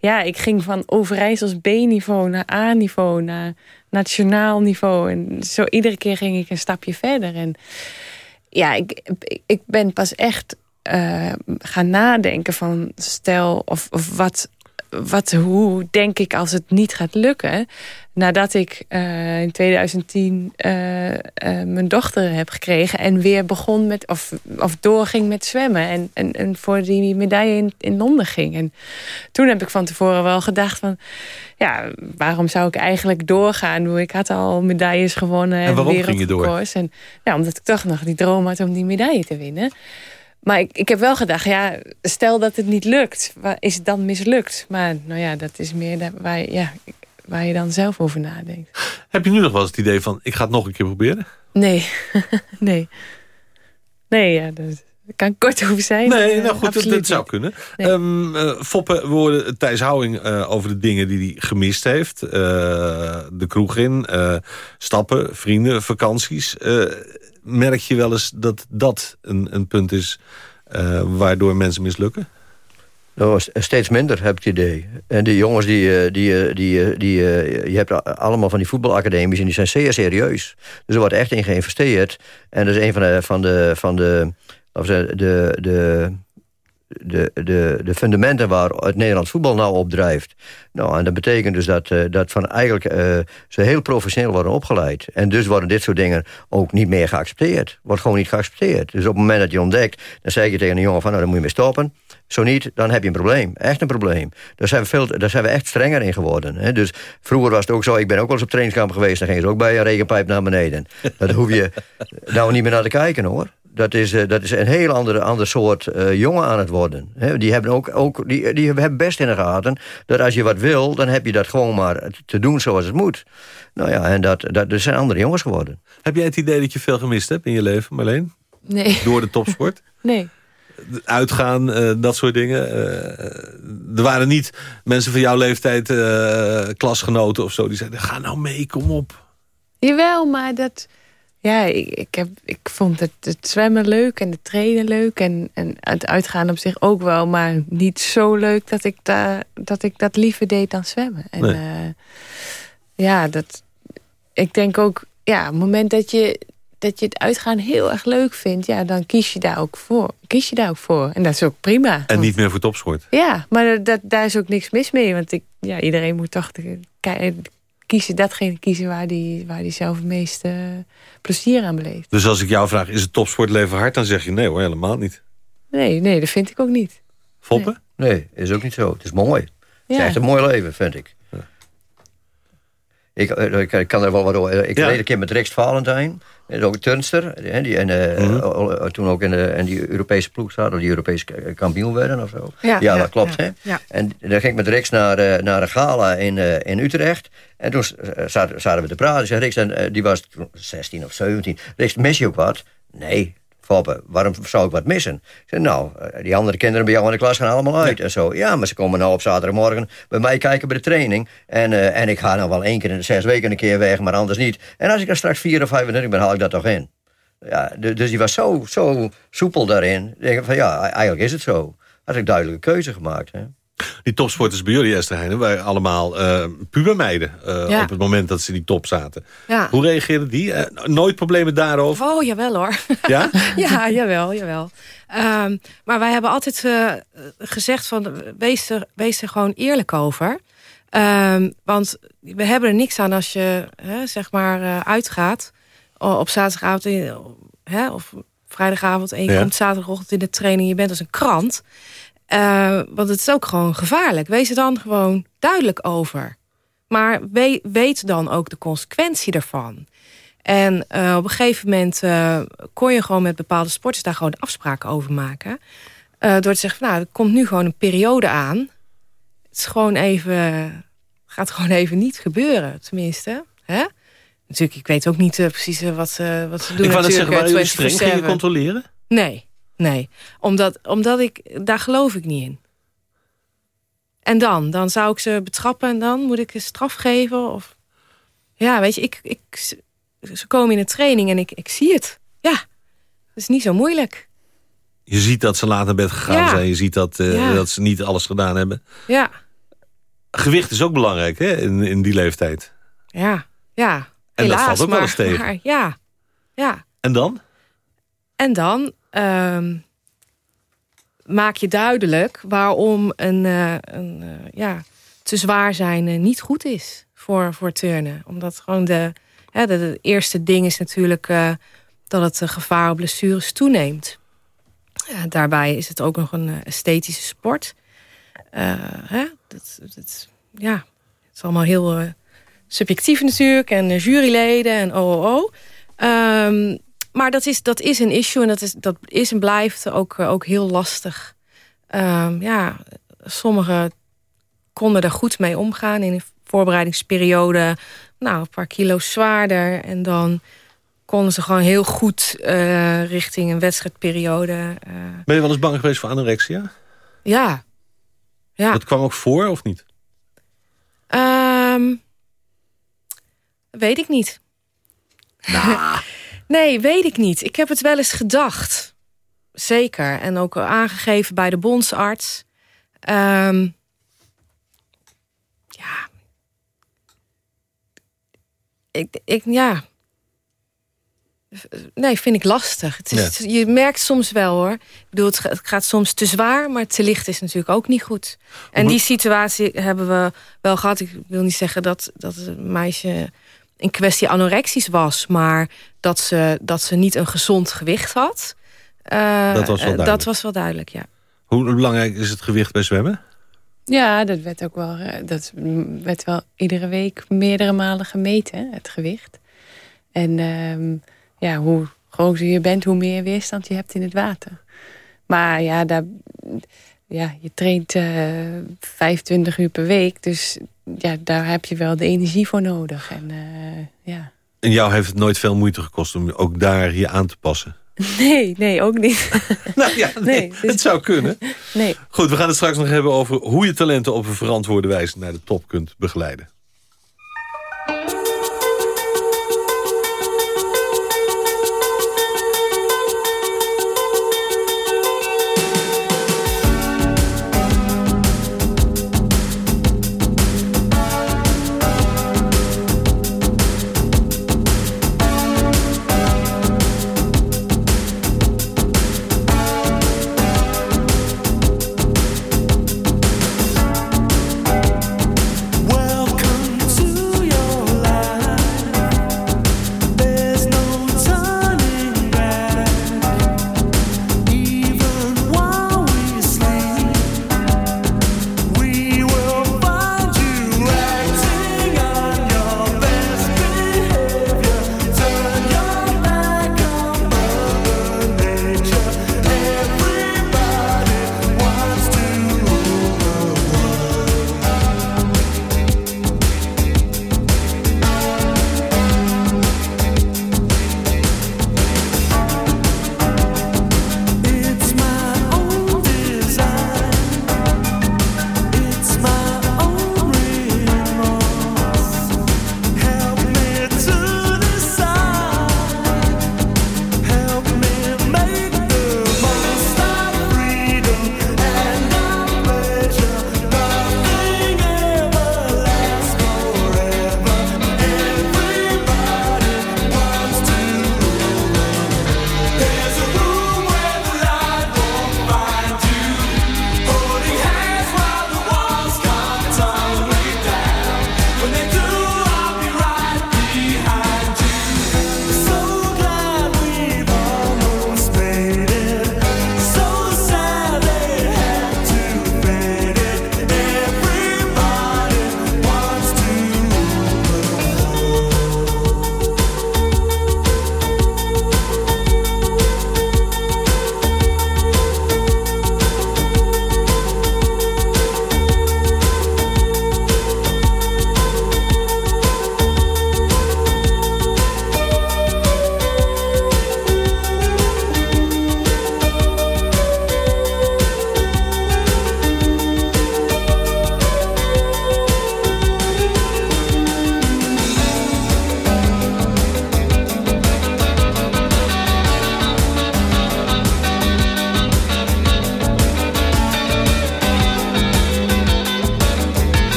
ja, ik ging van Overijssels B-niveau naar A-niveau, naar nationaal niveau. En zo iedere keer ging ik een stapje verder. En ja, ik, ik ben pas echt uh, gaan nadenken van stel of, of wat, wat, hoe denk ik als het niet gaat lukken. Nadat ik uh, in 2010 uh, mijn dochter heb gekregen en weer begon met, of, of doorging met zwemmen. En, en, en voor die medaille in, in Londen ging. En toen heb ik van tevoren wel gedacht van, ja, waarom zou ik eigenlijk doorgaan? Ik had al medailles gewonnen. En waarom ging je door? En, ja, omdat ik toch nog die droom had om die medaille te winnen. Maar ik, ik heb wel gedacht, ja, stel dat het niet lukt, is het dan mislukt? Maar nou ja, dat is meer waar, ja, waar je dan zelf over nadenkt. Heb je nu nog wel eens het idee van, ik ga het nog een keer proberen? Nee, [LAUGHS] nee. Nee, ja, dat kan kort over zijn. Nee, uh, nou goed, dat, dat, zou kunnen. Nee. Um, uh, Foppe, we hoorden Thijs Houwing uh, over de dingen die hij gemist heeft. Uh, de kroeg in, stappen, vrienden, vakanties merk je wel eens dat dat een, een punt is uh, waardoor mensen mislukken? Nou, steeds minder, heb ik het idee. En die jongens, die, die, die, die, je hebt allemaal van die voetbalacademies... en die zijn zeer serieus. Dus er wordt echt in geïnvesteerd. En dat is een van de, van de, van de, de, de, de de, de, fundamenten waar het Nederlands voetbal nou op drijft. Nou, en dat betekent dus dat, uh, dat van eigenlijk uh, ze heel professioneel worden opgeleid. En dus worden dit soort dingen ook niet meer geaccepteerd. Wordt gewoon niet geaccepteerd. Dus op het moment dat je ontdekt, dan zeg je tegen een jongen van nou, dan moet je mee stoppen. Zo niet, dan heb je een probleem. Echt een probleem. Daar zijn we, veel, daar zijn we echt strenger in geworden. Hè? Dus vroeger was het ook zo, ik ben ook wel eens op trainingskamp geweest... dan ging ze ook bij een regenpijp naar beneden. Daar hoef je [LAUGHS] nou niet meer naar te kijken, hoor dat is, uh, dat is een heel andere, ander soort uh, jongen aan het worden. He, die hebben ook, ook die, die hebben best in de gaten dat als je wat wil, dan heb je dat gewoon maar te doen zoals het moet. Nou ja, en dat, dat er zijn andere jongens geworden. Heb jij het idee dat je veel gemist hebt in je leven, Marleen? Nee. Door de topsport? [LAUGHS] nee. Uitgaan, uh, dat soort dingen. er waren niet mensen van jouw leeftijd, klasgenoten of zo, die zeiden: ga nou mee, kom op. Jawel, maar dat ja, ik, ik, heb, ik vond het, het zwemmen leuk en het trainen leuk. En, en het uitgaan op zich ook wel. Maar niet zo leuk dat ik, daar dat, ik dat liever deed dan zwemmen. En nee. uh, ja, dat, ik denk ook... Ja, op het moment dat je, dat je het uitgaan heel erg leuk vindt... Ja, dan kies je daar ook voor. Kies je daar ook voor. En dat is ook prima. En want, niet meer voor topsport. Ja, maar dat, daar is ook niks mis mee. Want ik, ja, iedereen moet toch... De, kiezen, datgene kiezen waar die, waar die zelf het meeste uh, plezier aan beleeft. Dus als ik jou vraag, is het topsportleven hard? Dan zeg je nee hoor, helemaal niet. Nee, nee dat vind ik ook niet. Foppen? Nee, nee is ook niet zo. Het is mooi. Het is echt een mooi leven, vind ik. Ja. Ik, ik, ik, kan er wel wat over. Ik ja. reed een keer met Rex Valentijn. Dat is ook een turnster. Die, en, uh, mm -hmm. toen ook in, de, in die Europese ploeg zat. Of die Europese kampioen werden of zo. Ja, ja dat klopt. Hè? En dan ging ik met Rex naar, naar een gala in, in Utrecht. En toen eh, zaten, zaten we te praten. Zei, Riks, en, eh, die was toen 16 of 17. Riks, mis je ook wat? Nee, Foppe, waarom zou ik wat missen? Ik zei, nou, eh, die andere kinderen bij jou in de klas gaan allemaal uit en zo. Ja, maar ze komen nou op zaterdagmorgen bij mij kijken bij de training. En, en ik ga nou wel één keer in de zes weken een keer weg, maar anders niet. En als ik er straks vier of 25 ben, haal ik dat toch in. Ja, du- dus die was zo, zo soepel daarin. Ik denk van, ja, eigenlijk is het zo. Had ik duidelijke keuze gemaakt, hè. Die topsporters bij jullie, Esther Heijnen... waren allemaal eh pubermeiden eh, Ja. op het moment dat ze in die top zaten. Ja. Hoe reageerden die? Eh, nooit problemen daarover? Oh, jawel hoor. Ja? [LAUGHS] ja, jawel, jawel. Ehm, maar wij hebben altijd gezegd van wees er, wees er gewoon eerlijk over. Ehm, want we hebben er niks aan als je hè, zeg maar uitgaat op zaterdagavond in- hè, of vrijdagavond en je Ja. komt zaterdagochtend in de training. Je bent als een krant. Eh, want het is ook gewoon gevaarlijk. Wees er dan gewoon duidelijk over. Maar we- weet dan ook de consequentie daarvan. En eh, op een gegeven moment eh, kon je gewoon met bepaalde sporters daar gewoon afspraken over maken. Door te zeggen, van, nou, er komt nu gewoon een periode aan. Het is gewoon even, gaat gewoon even niet gebeuren, tenminste. Hè? Natuurlijk, ik weet ook niet precies wat, ze wat ze doen. ik wou natuurlijk, zeggen, waren jullie streng? Ging je 24/7. controleren? Nee, nee. Omdat, omdat ik, daar geloof ik niet in. En dan? Dan zou ik ze betrappen en dan moet ik een straf geven? Of... Ja, weet je, ik, ik, ze komen in een training en ik, ik zie het. Ja, dat is niet zo moeilijk. Je ziet dat ze laat naar bed gegaan Ja. zijn. Je ziet dat, eh, Ja. dat ze niet alles gedaan hebben. Ja, Gewicht is ook belangrijk hè, in, in die leeftijd. ja, ja. En dat valt ook wel eens tegen. maar ja, ja. En dan? En dan ehm, maak je duidelijk waarom een, eh, een eh, ja, te zwaar zijn eh, niet goed is voor, voor turnen. Omdat gewoon de, hè, eerste ding is natuurlijk dat het gevaar op blessures toeneemt. Daarbij is het ook nog een esthetische sport. Hè? Dat, dat, ja, het is allemaal heel subjectief natuurlijk. En juryleden en OOO. Ehm, maar dat is, dat is een issue en dat is, dat is en blijft ook, eh, ook heel lastig. Ehm, ja, sommigen konden er goed mee omgaan in een voorbereidingsperiode. Nou, een paar kilo zwaarder. En dan konden ze gewoon heel goed eh, richting een wedstrijdperiode. eh, Ben je wel eens bang geweest voor anorexia? ja. ja. Dat kwam ook voor of niet? Ehm, weet ik niet. [LAUGHS] nee, weet ik niet. Ik heb het wel eens gedacht. Zeker. En ook aangegeven bij de bondsarts. Ehm, ja. Ik, ik, ja. Nee, vind ik lastig. Het is, Je merkt soms wel hoor. Ik bedoel, het ga- het gaat soms te zwaar, maar te licht is natuurlijk ook niet goed. En die situatie hebben we wel gehad. Ik wil niet zeggen dat, dat het meisje in kwestie anorexisch was, maar dat ze, dat ze niet een gezond gewicht had. Eh, Dat was wel eh, duidelijk. Dat was wel duidelijk, ja. Hoe belangrijk is het gewicht bij zwemmen? Ja, dat werd ook wel, eh, dat werd wel iedere week meerdere malen gemeten, het gewicht. En ehm, ja, hoe groter je bent, hoe meer weerstand je hebt in het water. Maar ja, daar, ja je traint eh 25 uur per week, dus ja, daar heb je wel de energie voor nodig. En eh, ja. En jou heeft het nooit veel moeite gekost om ook daar je aan te passen. [LAUGHS] Nee, nee, ook niet. [LAUGHS] nou ja, nee, het zou kunnen. Nee. Goed, we gaan het straks nog hebben over hoe je talenten op een verantwoorde wijze naar de top kunt begeleiden.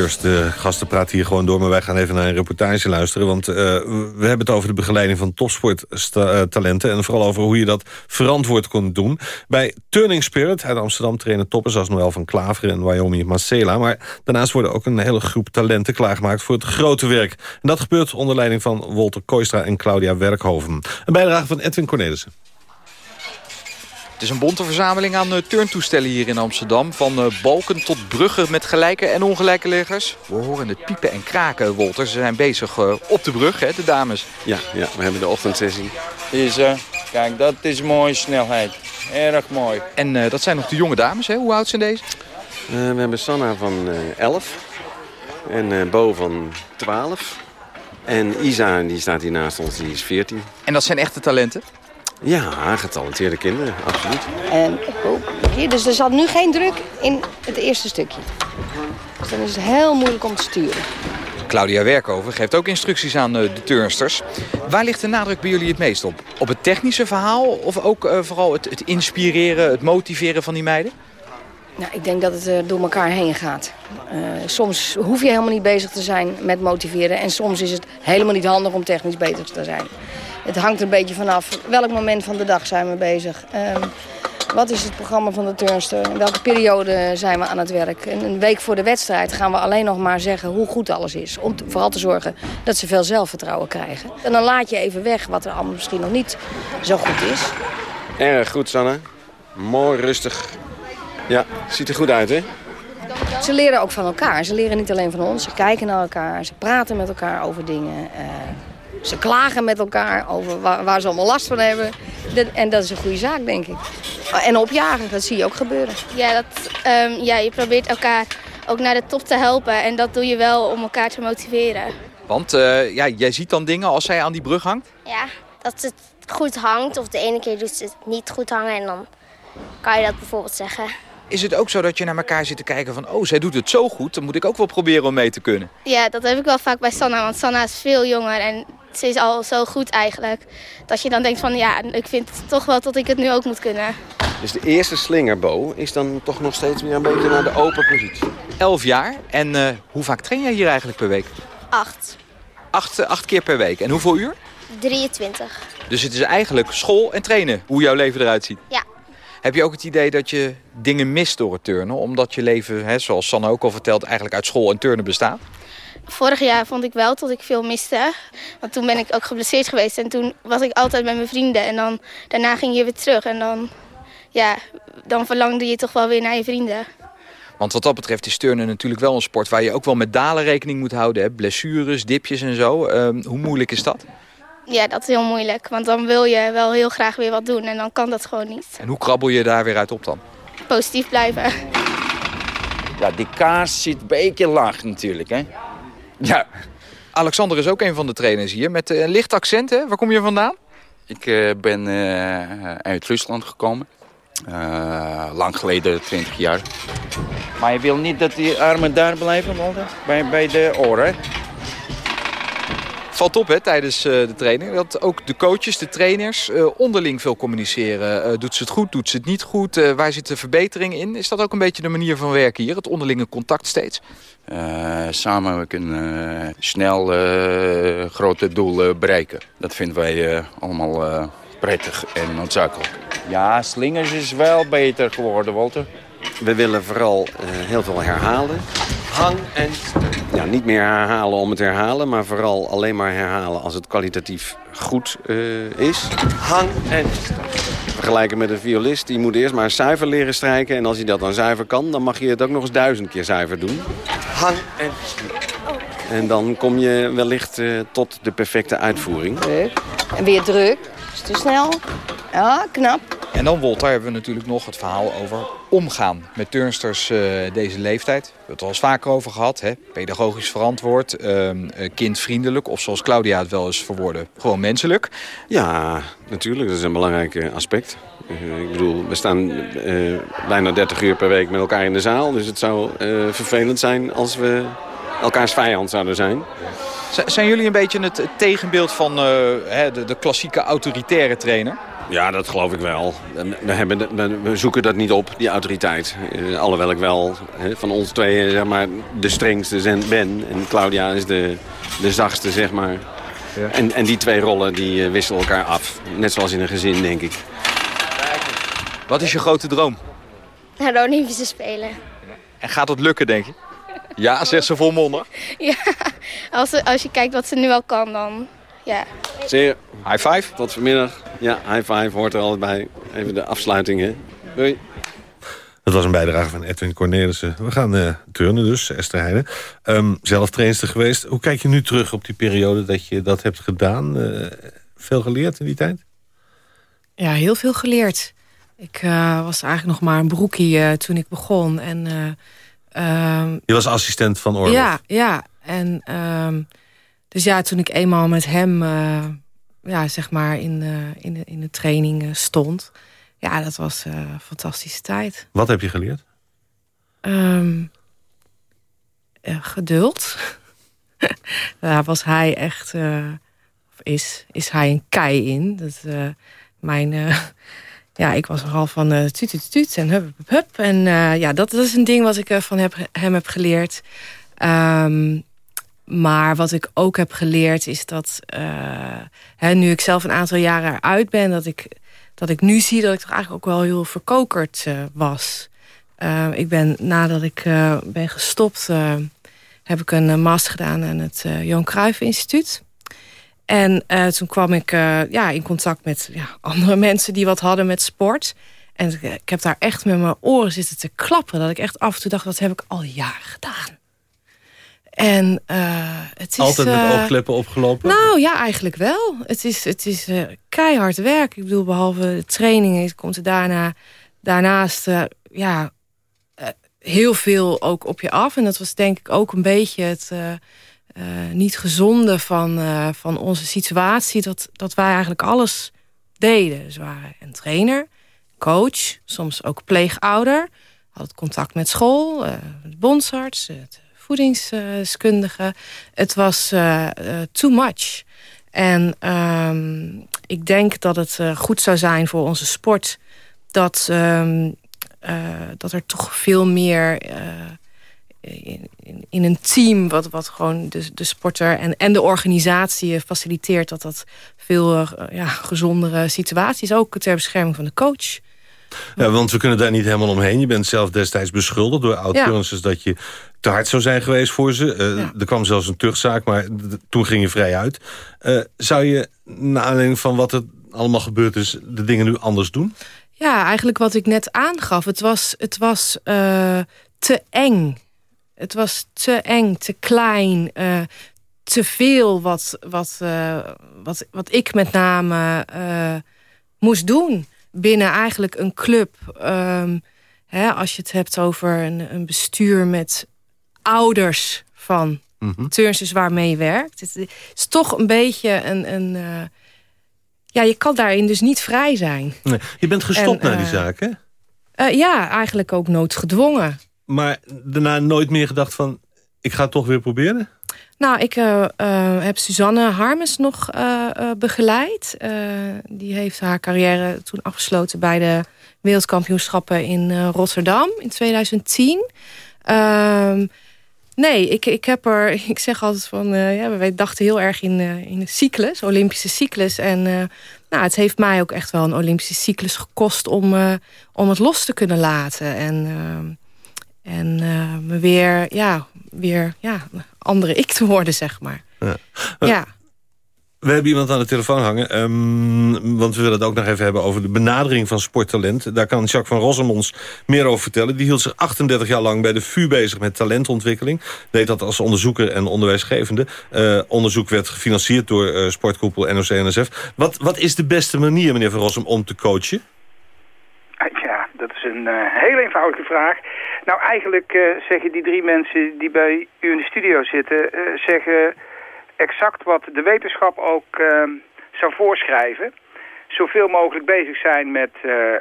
De gasten praten hier gewoon door, maar wij gaan even naar een reportage luisteren. Want uh, we hebben het over de begeleiding van topsporttalenten... en vooral over hoe je dat verantwoord kunt doen. Bij Turning Spirit uit Amsterdam trainen toppers als Noël van Klaveren en Wyoming Marcela. Maar daarnaast worden ook een hele groep talenten klaargemaakt voor het grote werk. En dat gebeurt onder leiding van Walter Koistra en Claudia Werkhoven. Een bijdrage van Edwin Cornelissen. Het is een bonte verzameling aan uh, turntoestellen hier in Amsterdam. Van uh, balken tot bruggen met gelijke en ongelijke leggers. We horen het piepen en kraken, Wolter. Ze zijn bezig uh, op de brug, hè, de dames. Ja, ja, we hebben de ochtendsessie. Is, kijk, dat is mooie snelheid. Erg mooi. En dat zijn nog de jonge dames, hè? Hoe oud zijn deze? we hebben Sanna van 11. En Bo van 12. En Isa, die staat hier naast ons, die is 14. En dat zijn echte talenten? Ja, getalenteerde kinderen, absoluut. En, oh, dus er zat nu geen druk in het eerste stukje. Dus dan is het heel moeilijk om te sturen. Claudia Werkover geeft ook instructies aan eh, de turnsters. Waar ligt de nadruk bij jullie het meest op? Op het technische verhaal of ook uh, vooral het, het, inspireren, het motiveren van die meiden? Nou, ik denk dat het uh, door elkaar heen gaat. soms hoef je helemaal niet bezig te zijn met motiveren... en soms is het helemaal niet handig om technisch bezig te zijn. Het hangt er een beetje vanaf welk moment van de dag zijn we bezig. Um, wat is het programma van de turnster? In welke periode zijn we aan het werk? En een week voor de wedstrijd gaan we alleen nog maar zeggen hoe goed alles is. Om vooral te zorgen dat ze veel zelfvertrouwen krijgen. En dan laat je even weg wat er allemaal misschien nog niet zo goed is. Erg goed, Sanne. Mooi, rustig. Ja, ziet er goed uit, hè? Ze leren ook van elkaar. Ze leren niet alleen van ons. Ze kijken naar elkaar. Ze praten met elkaar over dingen. Uh, ze klagen met elkaar over waar, waar ze allemaal last van hebben. en dat is een goede zaak, denk ik. En opjagen, dat zie je ook gebeuren. Ja, dat, um, ja, je probeert elkaar ook naar de top te helpen. En dat doe je wel om elkaar te motiveren. Want uh, ja, jij ziet dan dingen als zij aan die brug hangt? Ja, dat het goed hangt. Of de ene keer doet ze het niet goed hangen. En dan kan je dat bijvoorbeeld zeggen. Is het ook zo dat je naar elkaar zit te kijken van... oh, zij doet het zo goed, dan moet ik ook wel proberen om mee te kunnen? Ja, dat heb ik wel vaak bij Sanna. Want Sanna is veel jonger en ze is al zo goed eigenlijk. Dat je dan denkt van ja, ik vind toch wel dat ik het nu ook moet kunnen. Dus de eerste slingerbo is dan toch nog steeds weer een beetje naar de open positie. Elf jaar. En uh, hoe vaak train jij hier eigenlijk per week? Acht. Acht, uh, acht keer per week. En hoeveel uur? 23. Dus het is eigenlijk school en trainen, hoe jouw leven eruit ziet? Ja. Heb je ook het idee dat je dingen mist door het turnen? Omdat je leven, hè, zoals Sanne ook al vertelt, eigenlijk uit school en turnen bestaat? Vorig jaar vond ik wel dat ik veel miste. Want toen ben ik ook geblesseerd geweest. En toen was ik altijd met mijn vrienden. En dan, daarna ging je weer terug. En dan, ja, dan verlangde je toch wel weer naar je vrienden. Want wat dat betreft is turnen natuurlijk wel een sport... waar je ook wel met dalen rekening moet houden. Hè? Blessures, dipjes en zo. Um, hoe moeilijk is dat? Ja, dat is heel moeilijk. Want dan wil je wel heel graag weer wat doen. En dan kan dat gewoon niet. En hoe krabbel je daar weer uit op dan? Positief blijven. Ja, die kaars zit een beetje laag natuurlijk, hè. Ja. Alexander is ook een van de trainers hier met een licht accent. Hè? Waar kom je vandaan? Ik uh, ben uh, uit Rusland gekomen. Uh, lang geleden, 20 jaar. Maar je wil niet dat die armen daar blijven, Walter? Bij, bij de oren? Valt op hè, tijdens uh, de training. Dat ook de coaches, de trainers, uh, onderling veel communiceren. Uh, doet ze het goed, doet ze het niet goed? waar zit de verbetering in? Is dat ook een beetje de manier van werken hier? Het onderlinge contact steeds? samen we kunnen snel grote doelen bereiken. Dat vinden wij allemaal prettig en noodzakelijk. Ja, slingers is wel beter geworden, Walter. We willen vooral heel veel herhalen. Hang en ja, niet meer herhalen om het herhalen, maar vooral alleen maar herhalen als het kwalitatief goed uh, is. Hang en Vergelijken met een violist, die moet eerst maar zuiver leren strijken. En als hij dat dan zuiver kan, dan mag je het ook nog eens duizend keer zuiver doen. Hang en En dan kom je wellicht uh, tot de perfecte uitvoering. Druk. En weer druk. Is te snel. Ja, knap. En dan, Wolt, daar hebben we natuurlijk nog het verhaal over omgaan met turnsters uh, deze leeftijd. We hebben het al eens vaker over gehad. Hè? Pedagogisch verantwoord, uh, kindvriendelijk of zoals Claudia het wel eens verwoordde, gewoon menselijk. Ja, natuurlijk. Dat is een belangrijk aspect. Uh, ik bedoel, we staan bijna 30 uur per week met elkaar in de zaal. Dus het zou vervelend zijn als we elkaars vijand zouden zijn. Z zijn jullie een beetje het tegenbeeld van de, de klassieke autoritaire trainer? Ja, dat geloof ik wel. We, hebben, we, we zoeken dat niet op, die autoriteit. Uh, alhoewel ik wel hè, van ons twee zeg maar, de strengste ben. En Claudia is de, de zachtste, zeg maar. Ja. En, en die twee rollen die uh, wisselen elkaar af. Net zoals in een gezin, denk ik. Wat is je grote droom? Naar de Olympische Spelen. En gaat dat lukken, denk je? Ja, zegt ze volmondig. [LAUGHS] Ja, als, als je kijkt wat ze nu al kan, dan ja. Zeer. High five. Tot vanmiddag. Ja, high five hoort er altijd bij. Even de afsluiting, hè. Doei. Dat was een bijdrage van Edwin Cornelissen. We gaan uh, turnen dus, Esther Heijden. Um, zelf trainster geweest. Hoe kijk je nu terug op die periode dat je dat hebt gedaan? Uh, veel geleerd in die tijd? Ja, heel veel geleerd. Ik uh, was eigenlijk nog maar een broekie toen ik begon. En, ehm, je was assistent van Orlof? Ja, ja. En ehm, dus ja, toen ik eenmaal met hem uh, ja, zeg maar in, uh, in, de, in de training uh, stond... ja, dat was een fantastische tijd. Wat heb je geleerd? Um, geduld. [LAUGHS] Daar was hij echt... of is, is hij een kei in. Dat, mijn... [LAUGHS] ja, ik was vooral van uh, tuut, tuut, tuut en hup, hup, hup. En ja, dat, dat is een ding wat ik van heb, hem heb geleerd... Um, maar wat ik ook heb geleerd is dat... Uh, hè, nu ik zelf een aantal jaren eruit ben... dat ik, dat ik nu zie dat ik toch eigenlijk ook wel heel verkokerd uh, was. Uh, ik ben, nadat ik ben gestopt... heb ik een master gedaan aan het Johan Cruijff Instituut. En toen kwam ik ja, in contact met ja, [LAUGHS] andere mensen... die wat hadden met sport... En ik heb daar echt met mijn oren zitten te klappen. Dat ik echt af en toe dacht, wat heb ik al jaren gedaan? En uh, het is... Altijd met uh, oogkleppen opgelopen? Nou ja, eigenlijk wel. Het is, het is uh, keihard werk. Ik bedoel, behalve de trainingen komt er daarna, daarnaast ja, heel veel ook op je af. En dat was denk ik ook een beetje het niet gezonde van, van onze situatie. Dat, dat wij eigenlijk alles deden. Dus we waren een trainer, coach, soms ook pleegouder. Had contact met school, de bondsarts, het voedingsdeskundige. Het was uh, too much. En um, ik denk dat het uh, goed zou zijn voor onze sport... dat, um, dat er toch veel meer in, in, in, een team... wat, wat gewoon de, de sporter en, en de organisatie faciliteert... dat dat veel ja, gezondere situaties ook ter bescherming van de coach... Ja, want we kunnen daar niet helemaal omheen. Je bent zelf destijds beschuldigd door. Ja. dat je te hard zou zijn geweest voor ze. Uh, ja. Er kwam zelfs een terugzaak, maar toen ging je vrij uit. Uh, zou je, naar aanleiding van wat er allemaal gebeurd is... de dingen nu anders doen? Ja, eigenlijk wat ik net aangaf. Het was, het was uh, te eng. Het was te eng, te klein, te veel wat, wat, wat, wat ik met name moest doen binnen eigenlijk een club. Um, hè, als je het hebt over een, een bestuur met ouders van mm -hmm. turnsters waarmee je werkt. Het is toch een beetje een... een uh, ja, je kan daarin dus niet vrij zijn. Nee, je bent gestopt en, uh, na die zaak, hè? Uh, ja, eigenlijk ook noodgedwongen. Maar daarna nooit meer gedacht van... ik ga het toch weer proberen? Nou, ik uh, uh, heb Suzanne Harmes nog uh, begeleid. die heeft haar carrière toen afgesloten bij de wereldkampioenschappen in Rotterdam in 2010. Ehm, nee, ik, ik heb er, [LAUGHS] ik zeg altijd van, ja, wij dachten heel erg in, in de cyclus, Olympische cyclus. En nou, het heeft mij ook echt wel een Olympische cyclus gekost om, om het los te kunnen laten. En, en me weer, ja, weer, ja, andere ik te worden, zeg maar. Ja. ja. We hebben iemand aan de telefoon hangen. Um, want we willen het ook nog even hebben over de benadering van sporttalent. Daar kan Jacques van Rosemons meer over vertellen. Die hield zich 38 jaar lang bij de VU bezig met talentontwikkeling. Deed dat als onderzoeker en onderwijsgevende. Uh, onderzoek werd gefinancierd door uh, sportkoepel NOC-NSF. Wat, wat is de beste manier, meneer van Rossum, om te coachen? Een uh, heel eenvoudige vraag. Nou, eigenlijk uh, zeggen die drie mensen die bij u in de studio zitten... Uh, zeggen exact wat de wetenschap ook uh, zou voorschrijven. Zoveel mogelijk bezig zijn met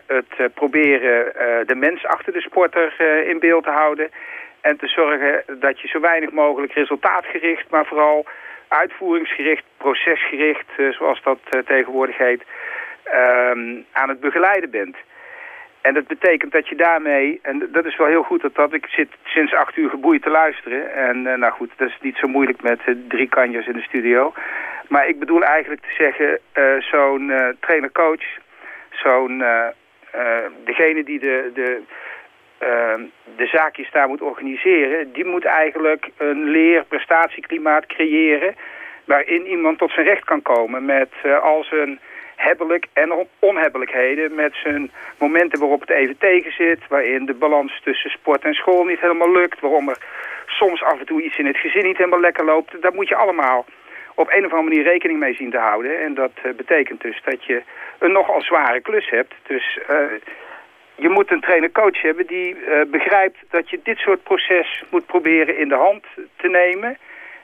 het proberen de mens achter de sporter in beeld te houden. En te zorgen dat je zo weinig mogelijk resultaatgericht, maar vooral uitvoeringsgericht, procesgericht, zoals dat tegenwoordig heet... ehm, aan het begeleiden bent. En dat betekent dat je daarmee, en dat is wel heel goed dat dat, ik zit sinds acht uur geboeid te luisteren. En uh, nou goed, dat is niet zo moeilijk met uh, drie kanjers in de studio. Maar ik bedoel eigenlijk te zeggen, uh, zo'n trainer-coach, zo'n, degene die de, de, de zaakjes daar moet organiseren, die moet eigenlijk een leer-prestatieklimaat creëren waarin iemand tot zijn recht kan komen met al zijn hebbelijk en onhebbelijkheden met zijn momenten waarop het even tegen zit, waarin de balans tussen sport en school niet helemaal lukt, waarom er soms af en toe iets in het gezin niet helemaal lekker loopt. Daar moet je allemaal op een of andere manier rekening mee zien te houden. En dat uh, betekent dus dat je een nogal zware klus hebt. Dus uh, je moet een trainer-coach hebben die uh, begrijpt dat je dit soort proces moet proberen in de hand te nemen.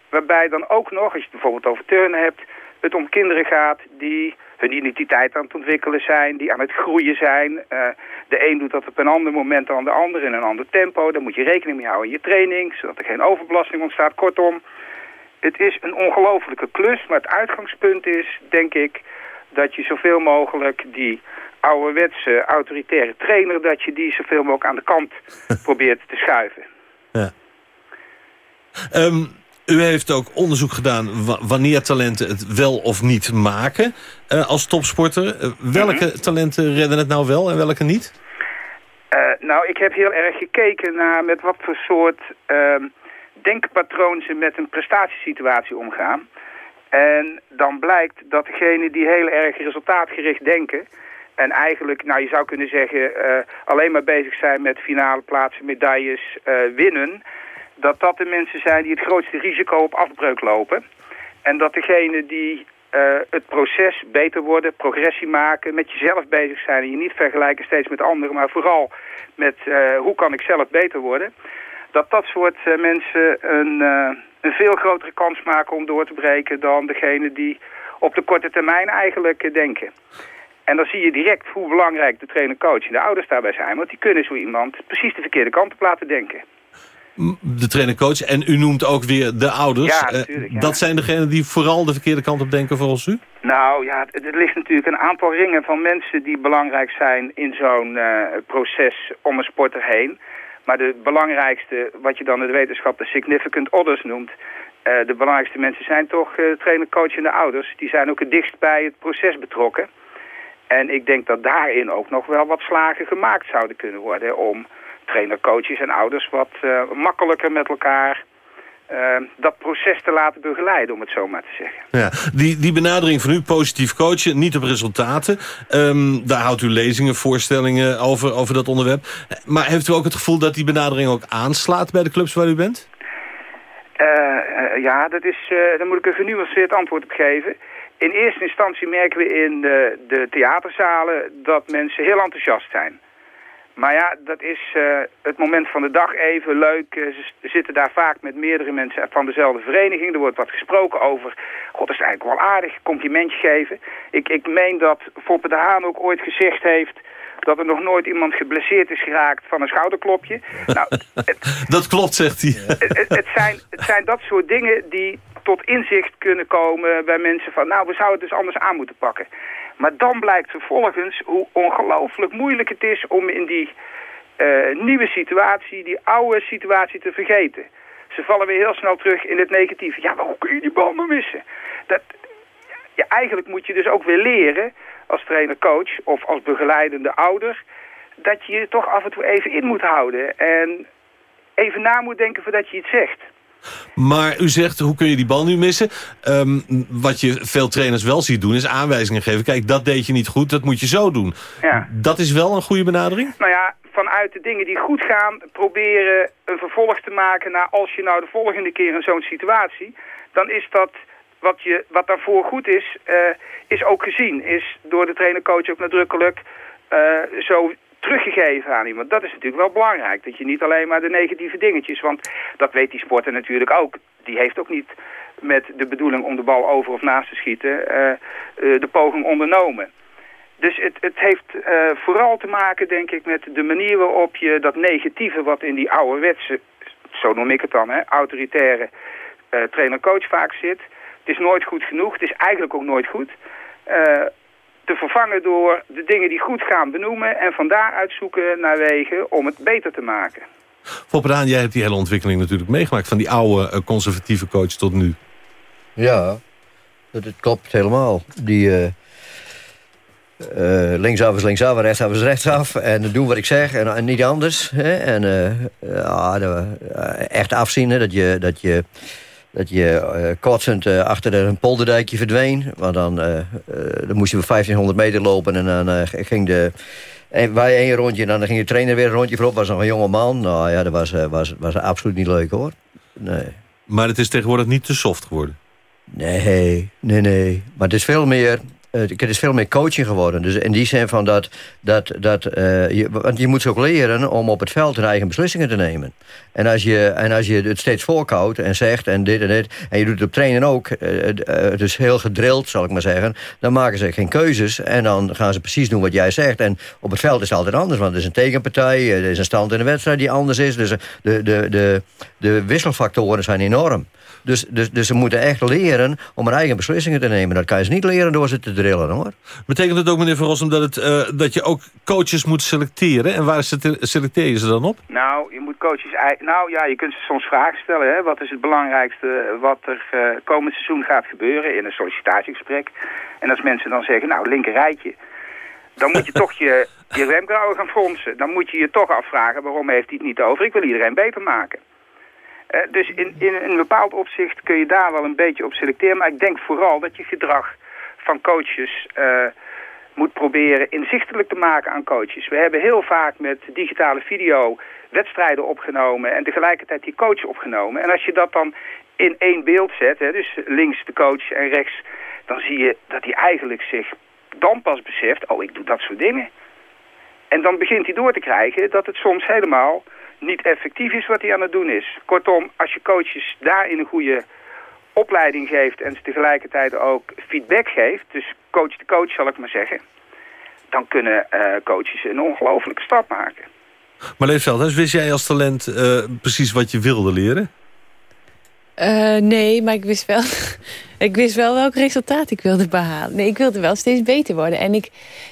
Waarbij dan ook nog, als je het bijvoorbeeld over turnen hebt, het om kinderen gaat die hun identiteit aan het ontwikkelen zijn, die aan het groeien zijn. Uh, de een doet dat op een ander moment dan de ander in een ander tempo. Daar moet je rekening mee houden in je training, zodat er geen overbelasting ontstaat. Kortom, het is een ongelofelijke klus, maar het uitgangspunt is, denk ik, dat je zoveel mogelijk die ouderwetse autoritaire trainer, dat je die zoveel mogelijk aan de kant [LAUGHS] probeert te schuiven. Ja. Um, u heeft ook onderzoek gedaan wanneer talenten het wel of niet maken uh, als topsporter. Uh, welke -hmm. talenten redden het nou wel en welke niet? Uh, nou, ik heb heel erg gekeken naar met wat voor soort denkpatroon ze met een prestatiesituatie omgaan. En dan blijkt dat degenen die heel erg resultaatgericht denken... en eigenlijk, nou je zou kunnen zeggen, alleen maar bezig zijn met finale plaatsen, medailles, winnen dat dat de mensen zijn die het grootste risico op afbreuk lopen. En dat degene die uh, het proces beter worden, progressie maken, met jezelf bezig zijn... en je niet vergelijken steeds met anderen, maar vooral met uh, hoe kan ik zelf beter worden... dat dat soort uh, mensen een, een veel grotere kans maken om door te breken... dan degene die op de korte termijn eigenlijk denken. En dan zie je direct hoe belangrijk de trainer-coach en de ouders daarbij zijn... want die kunnen zo iemand precies de verkeerde kant op laten denken de trainer-coach. En u noemt ook weer de ouders. Ja, natuurlijk, ja. Dat zijn degenen die vooral de verkeerde kant op denken volgens u? Nou ja, er ligt natuurlijk een aantal ringen van mensen die belangrijk zijn in zo'n uh, proces om een sporter heen. Maar de belangrijkste, wat je dan in de wetenschap de significant others noemt... Uh, de belangrijkste mensen zijn toch uh, trainer, coach en de ouders. Die zijn ook het dichtst bij het proces betrokken. En ik denk dat daarin ook nog wel wat slagen gemaakt zouden kunnen worden... om trainer, coaches en ouders wat uh, makkelijker met elkaar uh, dat proces te laten begeleiden, om het zo maar te zeggen. Ja, die, die benadering van u, positief coachen, niet op resultaten. Um, daar houdt u lezingen, voorstellingen over, over dat onderwerp. Maar heeft u ook het gevoel dat die benadering ook aanslaat bij de clubs waar u bent? Uh, ja, dat is, daar moet ik een genuanceerd antwoord op geven. In eerste instantie merken we in de, de theaterzalen dat mensen heel enthousiast zijn. Maar ja, dat is uh, het moment van de dag even leuk. Uh, ze zitten daar vaak met meerdere mensen van dezelfde vereniging. Er wordt wat gesproken over, god, is eigenlijk wel aardig, complimentje geven. Ik, ik meen dat Foppe de Haan ook ooit gezegd heeft dat er nog nooit iemand geblesseerd is geraakt van een schouderklopje. Nou, [LAUGHS] het, dat klopt, zegt hij. Het, het, zijn, het zijn dat soort dingen die tot inzicht kunnen komen bij mensen van... nou, we zouden het dus anders aan moeten pakken. Maar dan blijkt vervolgens hoe ongelooflijk moeilijk het is om in die uh, nieuwe situatie, die oude situatie te vergeten. Ze vallen weer heel snel terug in het negatieve. Ja, maar hoe kun je die bal maar missen? Dat, ja, eigenlijk moet je dus ook weer leren als trainer-coach of als begeleidende ouder... dat je je toch af en toe even in moet houden en even na moet denken voordat je iets zegt. Maar u zegt, hoe kun je die bal nu missen? Um, wat je veel trainers wel ziet doen, is aanwijzingen geven. Kijk, dat deed je niet goed, dat moet je zo doen. Ja. Dat is wel een goede benadering? Nou ja, vanuit de dingen die goed gaan... proberen een vervolg te maken naar als je nou de volgende keer in zo'n situatie... dan is dat wat, je, wat daarvoor goed is, uh, is ook gezien. Is door de trainer-coach ook nadrukkelijk uh, zo teruggegeven aan iemand. Dat is natuurlijk wel belangrijk. Dat je niet alleen maar de negatieve dingetjes... want dat weet die sporter natuurlijk ook. Die heeft ook niet met de bedoeling om de bal over of naast te schieten... Uh, uh, de poging ondernomen. Dus het, het heeft uh, vooral te maken, denk ik, met de manier waarop je dat negatieve... wat in die ouderwetse, zo noem ik het dan, hè, autoritaire trainer-coach vaak zit... Het is nooit goed genoeg, het is eigenlijk ook nooit goed te vervangen door de dingen die goed gaan benoemen... en van daaruit zoeken naar wegen om het beter te maken. Fopperdaan, jij hebt die hele ontwikkeling natuurlijk meegemaakt... van die oude uh, conservatieve coach tot nu. Ja, dat, klopt helemaal. Die... Uh, uh, linksaf is linksaf, rechtsaf is rechtsaf. En doen wat ik zeg en, en niet anders. Hè? En ja, echt afzien hè? dat je... Dat je dat je uh, kotsend uh, achter een polderdijkje verdween. Want dan, uh, dan moest je 1500 meter lopen en dan ging de... En wij één rondje en dan ging de trainer weer een rondje voorop. was nog een jonge man. Nou ja, dat was, was, was absoluut niet leuk hoor. Nee. Maar het is tegenwoordig niet te soft geworden? Nee, nee, nee. Maar het is veel meer het is veel meer coaching geworden. Dus in die zin van dat... dat, dat uh, je, want je moet ze ook leren om op het veld hun eigen beslissingen te nemen. En als je, en als je het steeds voorkoudt en zegt en dit en dit... en je doet het op trainen ook, is heel gedrild, zal ik maar zeggen... dan maken ze geen keuzes en dan gaan ze precies doen wat jij zegt. En op het veld is het altijd anders, want er is een tegenpartij... er is een stand in de wedstrijd die anders is. Dus de, de, de, de wisselfactoren zijn enorm. Dus, dus, dus ze moeten echt leren om hun eigen beslissingen te nemen. Dat kan je ze niet leren door ze te drillen, hoor. Betekent het ook, meneer Van Rossum, dat, het, uh, dat je ook coaches moet selecteren? En waar selecteer je ze dan op? Nou, je moet coaches... Nou ja, je kunt ze soms vragen stellen. Hè? Wat is het belangrijkste wat er uh, komend seizoen gaat gebeuren in een sollicitatiegesprek? En als mensen dan zeggen, nou, linker rijtje... Dan moet je [LAUGHS] toch je, je wenkbrauwen gaan fronsen. Dan moet je je toch afvragen, waarom heeft hij het niet over? Ik wil iedereen beter maken. Uh, dus in, in, een bepaald opzicht kun je daar wel een beetje op selecteren. Maar ik denk vooral dat je gedrag van coaches uh, moet proberen inzichtelijk te maken aan coaches. We hebben heel vaak met digitale video wedstrijden opgenomen en tegelijkertijd die coach opgenomen. En als je dat dan in één beeld zet, hè, dus links de coach en rechts, dan zie je dat hij eigenlijk zich dan pas beseft, oh ik doe dat soort dingen. En dan begint hij door te krijgen dat het soms helemaal niet effectief is wat hij aan het doen is. Kortom, als je coaches daarin een goede opleiding geeft en ze tegelijkertijd ook feedback geeft, dus coach de coach zal ik maar zeggen, dan kunnen uh, coaches een ongelofelijke stap maken. Maar Leefveld, wist jij als talent uh, precies wat je wilde leren? Uh, nee, maar ik wist, wel, ik wist wel welk resultaat ik wilde behalen. Nee, ik wilde wel steeds beter worden. En ik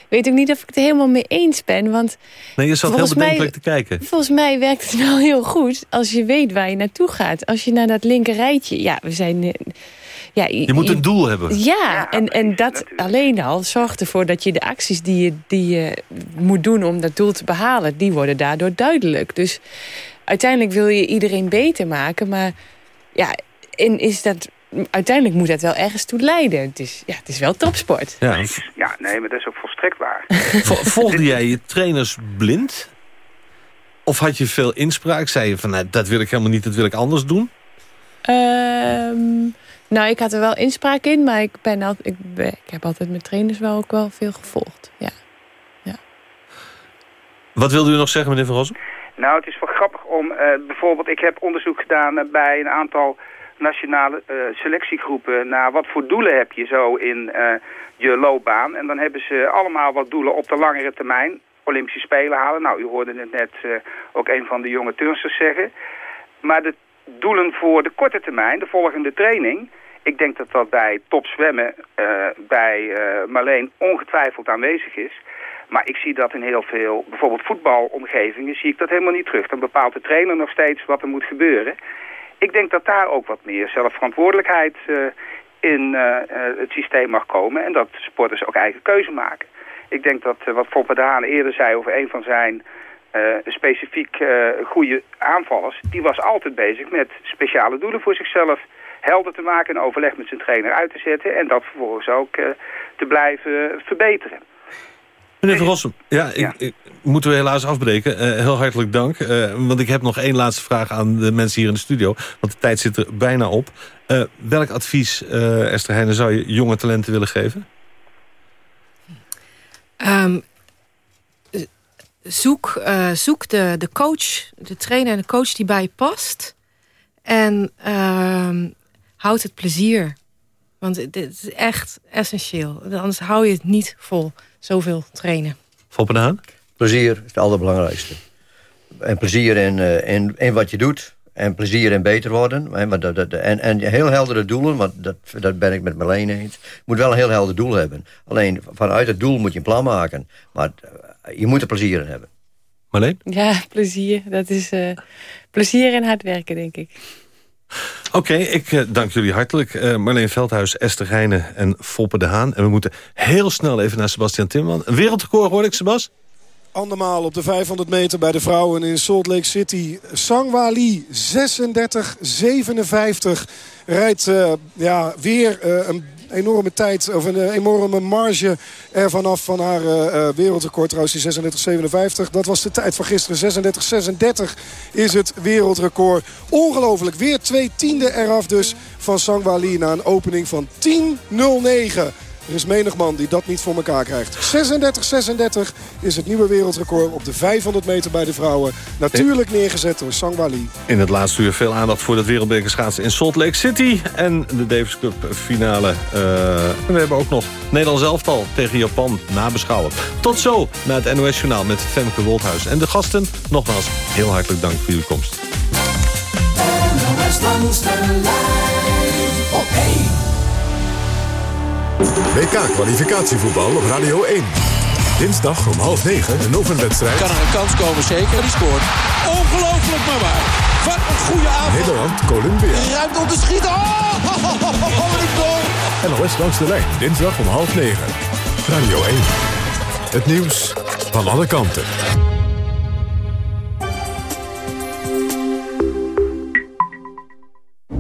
weet ook niet of ik het er helemaal mee eens ben. Want nee, je zat heel bedenkelijk te kijken. Volgens mij werkt het wel heel goed als je weet waar je naartoe gaat. Als je naar dat linker rijtje... Ja, we zijn... Ja, je, je moet een doel hebben. Ja, ja en, en dat alleen al zorgt ervoor dat je de acties die je, die je moet doen om dat doel te behalen... die worden daardoor duidelijk. Dus uiteindelijk wil je iedereen beter maken, maar ja, en is dat, uiteindelijk moet dat wel ergens toe leiden. Het is, ja, het is wel topsport. Ja, ja nee, maar dat is ook volstrekt waar. [LAUGHS] Volgde jij je trainers blind? Of had je veel inspraak? Zei je van, nou, dat wil ik helemaal niet, dat wil ik anders doen? Um, nou, ik had er wel inspraak in, maar ik, ben al, ik, ben, ik heb altijd mijn trainers wel ook wel veel gevolgd. Ja. ja. Wat wilde u nog zeggen, meneer Van Rossum? Nou, het is wel grappig om uh, bijvoorbeeld... Ik heb onderzoek gedaan uh, bij een aantal nationale uh, selectiegroepen... naar wat voor doelen heb je zo in je loopbaan. En dan hebben ze allemaal wat doelen op de langere termijn. Olympische Spelen halen. Nou, u hoorde het net ook een van de jonge turnsters zeggen. Maar de doelen voor de korte termijn, de volgende training... Ik denk dat dat bij topzwemmen bij Marleen ongetwijfeld aanwezig is... Maar ik zie dat in heel veel, bijvoorbeeld voetbalomgevingen, zie ik dat helemaal niet terug. Dan bepaalt de trainer nog steeds wat er moet gebeuren. Ik denk dat daar ook wat meer zelfverantwoordelijkheid uh, in uh, het systeem mag komen. En dat sporters ook eigen keuze maken. Ik denk dat wat Foppe de Haan eerder zei over een van zijn specifiek goede aanvallers... die was altijd bezig met speciale doelen voor zichzelf helder te maken... en overleg met zijn trainer uit te zetten... en dat vervolgens ook te blijven verbeteren. Meneer Van Rossum, ja, ik, ik, moeten we helaas afbreken. Uh, heel hartelijk dank. Uh, want ik heb nog één laatste vraag aan de mensen hier in de studio. Want de tijd zit er bijna op. Uh, welk advies, Esther Heijnen, zou je jonge talenten willen geven? Um, zoek zoek de, de coach, de trainer en de coach die bij je past. En ehm, houd het plezier. Want dit is echt essentieel. Anders hou je het niet vol zoveel trainen. Foppen aan? Plezier is het allerbelangrijkste. En plezier in, uh, in, in wat je doet. en plezier en beter worden. Hè, maar dat, dat, en, en heel heldere doelen, want dat, dat ben ik met Marleen eens. Je moet wel een heel helder doel hebben. Alleen vanuit het doel moet je een plan maken. Maar eh, je moet er plezier in hebben. Marleen? Ja, plezier. Dat is uh, plezier en hard werken, denk ik. Oké, ik uh, dank jullie hartelijk. Uh, Marleen Veldhuis, Esther Heijnen en Foppe de Haan. En we moeten heel snel even naar Sebastian Timmerman. Een wereldrecord hoorde ik, Sebas? Andermaal op de 500 meter bij de vrouwen in Salt Lake City. Sangwa Lee, 36-57. Rijdt uh, ja, weer uh, een enorme tijd, of een enorme marge ervan af van haar uh, wereldrecord. Trouwens, die 36-57. Dat was de tijd van gisteren. 36-36 is het wereldrecord. Ongelooflijk. Weer twee tiende eraf dus van Sangwa na een opening van 10-09. Er is menig man die dat niet voor elkaar krijgt. 36-36 is het nieuwe wereldrecord op de 500 meter bij de vrouwen. Natuurlijk neergezet door Sangwa Lee. In het laatste uur veel aandacht voor het wereldbeker schaatsen in Salt Lake City. En de Davis Cup finale. Uh, en we hebben ook nog Nederlands elftal tegen Japan nabeschouwen. Tot zo naar het NOS Journaal met Femke Woldhuis. En de gasten, nogmaals, heel hartelijk dank voor jullie komst. NOS langs de lijn op 1. WK-kwalificatievoetbal op Radio 1. Dinsdag om half negen een oefenwedstrijd. Kan er een kans komen, zeker. Die scoort. Ongelooflijk maar waar. Wat een goede avond. Nederland, Colombia. Ruimte om te schieten. Oh, oh, oh, oh. NOS langs de lijn. Dinsdag om half negen. Radio 1. Het nieuws van alle kanten.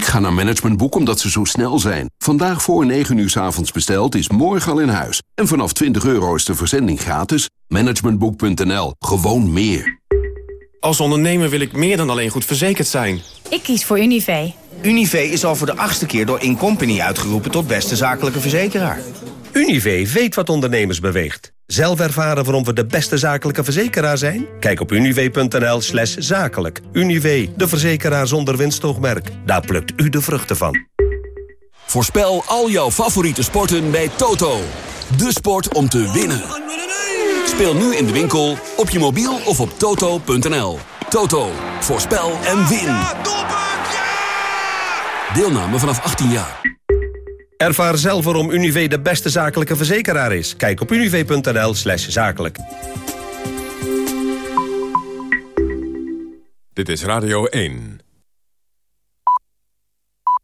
Ik ga naar Managementboek omdat ze zo snel zijn. Vandaag voor 9 uur s avonds besteld is morgen al in huis. En vanaf 20 euro is de verzending gratis. Managementboek.nl. Gewoon meer. Als ondernemer wil ik meer dan alleen goed verzekerd zijn. Ik kies voor Univé. Univé is al voor de achtste keer door Incompany uitgeroepen tot beste zakelijke verzekeraar. Univé weet wat ondernemers beweegt. Zelf ervaren waarom we de beste zakelijke verzekeraar zijn? Kijk op univ.nl slash zakelijk. Univ, de verzekeraar zonder winstoogmerk. Daar plukt u de vruchten van. Voorspel al jouw favoriete sporten bij Toto. De sport om te winnen. Speel nu in de winkel, op je mobiel of op toto.nl. Toto, voorspel en win. Deelname vanaf 18 jaar. Ervaar zelf waarom Univé de beste zakelijke verzekeraar is. Kijk op univ.nl slash zakelijk. Dit is Radio 1.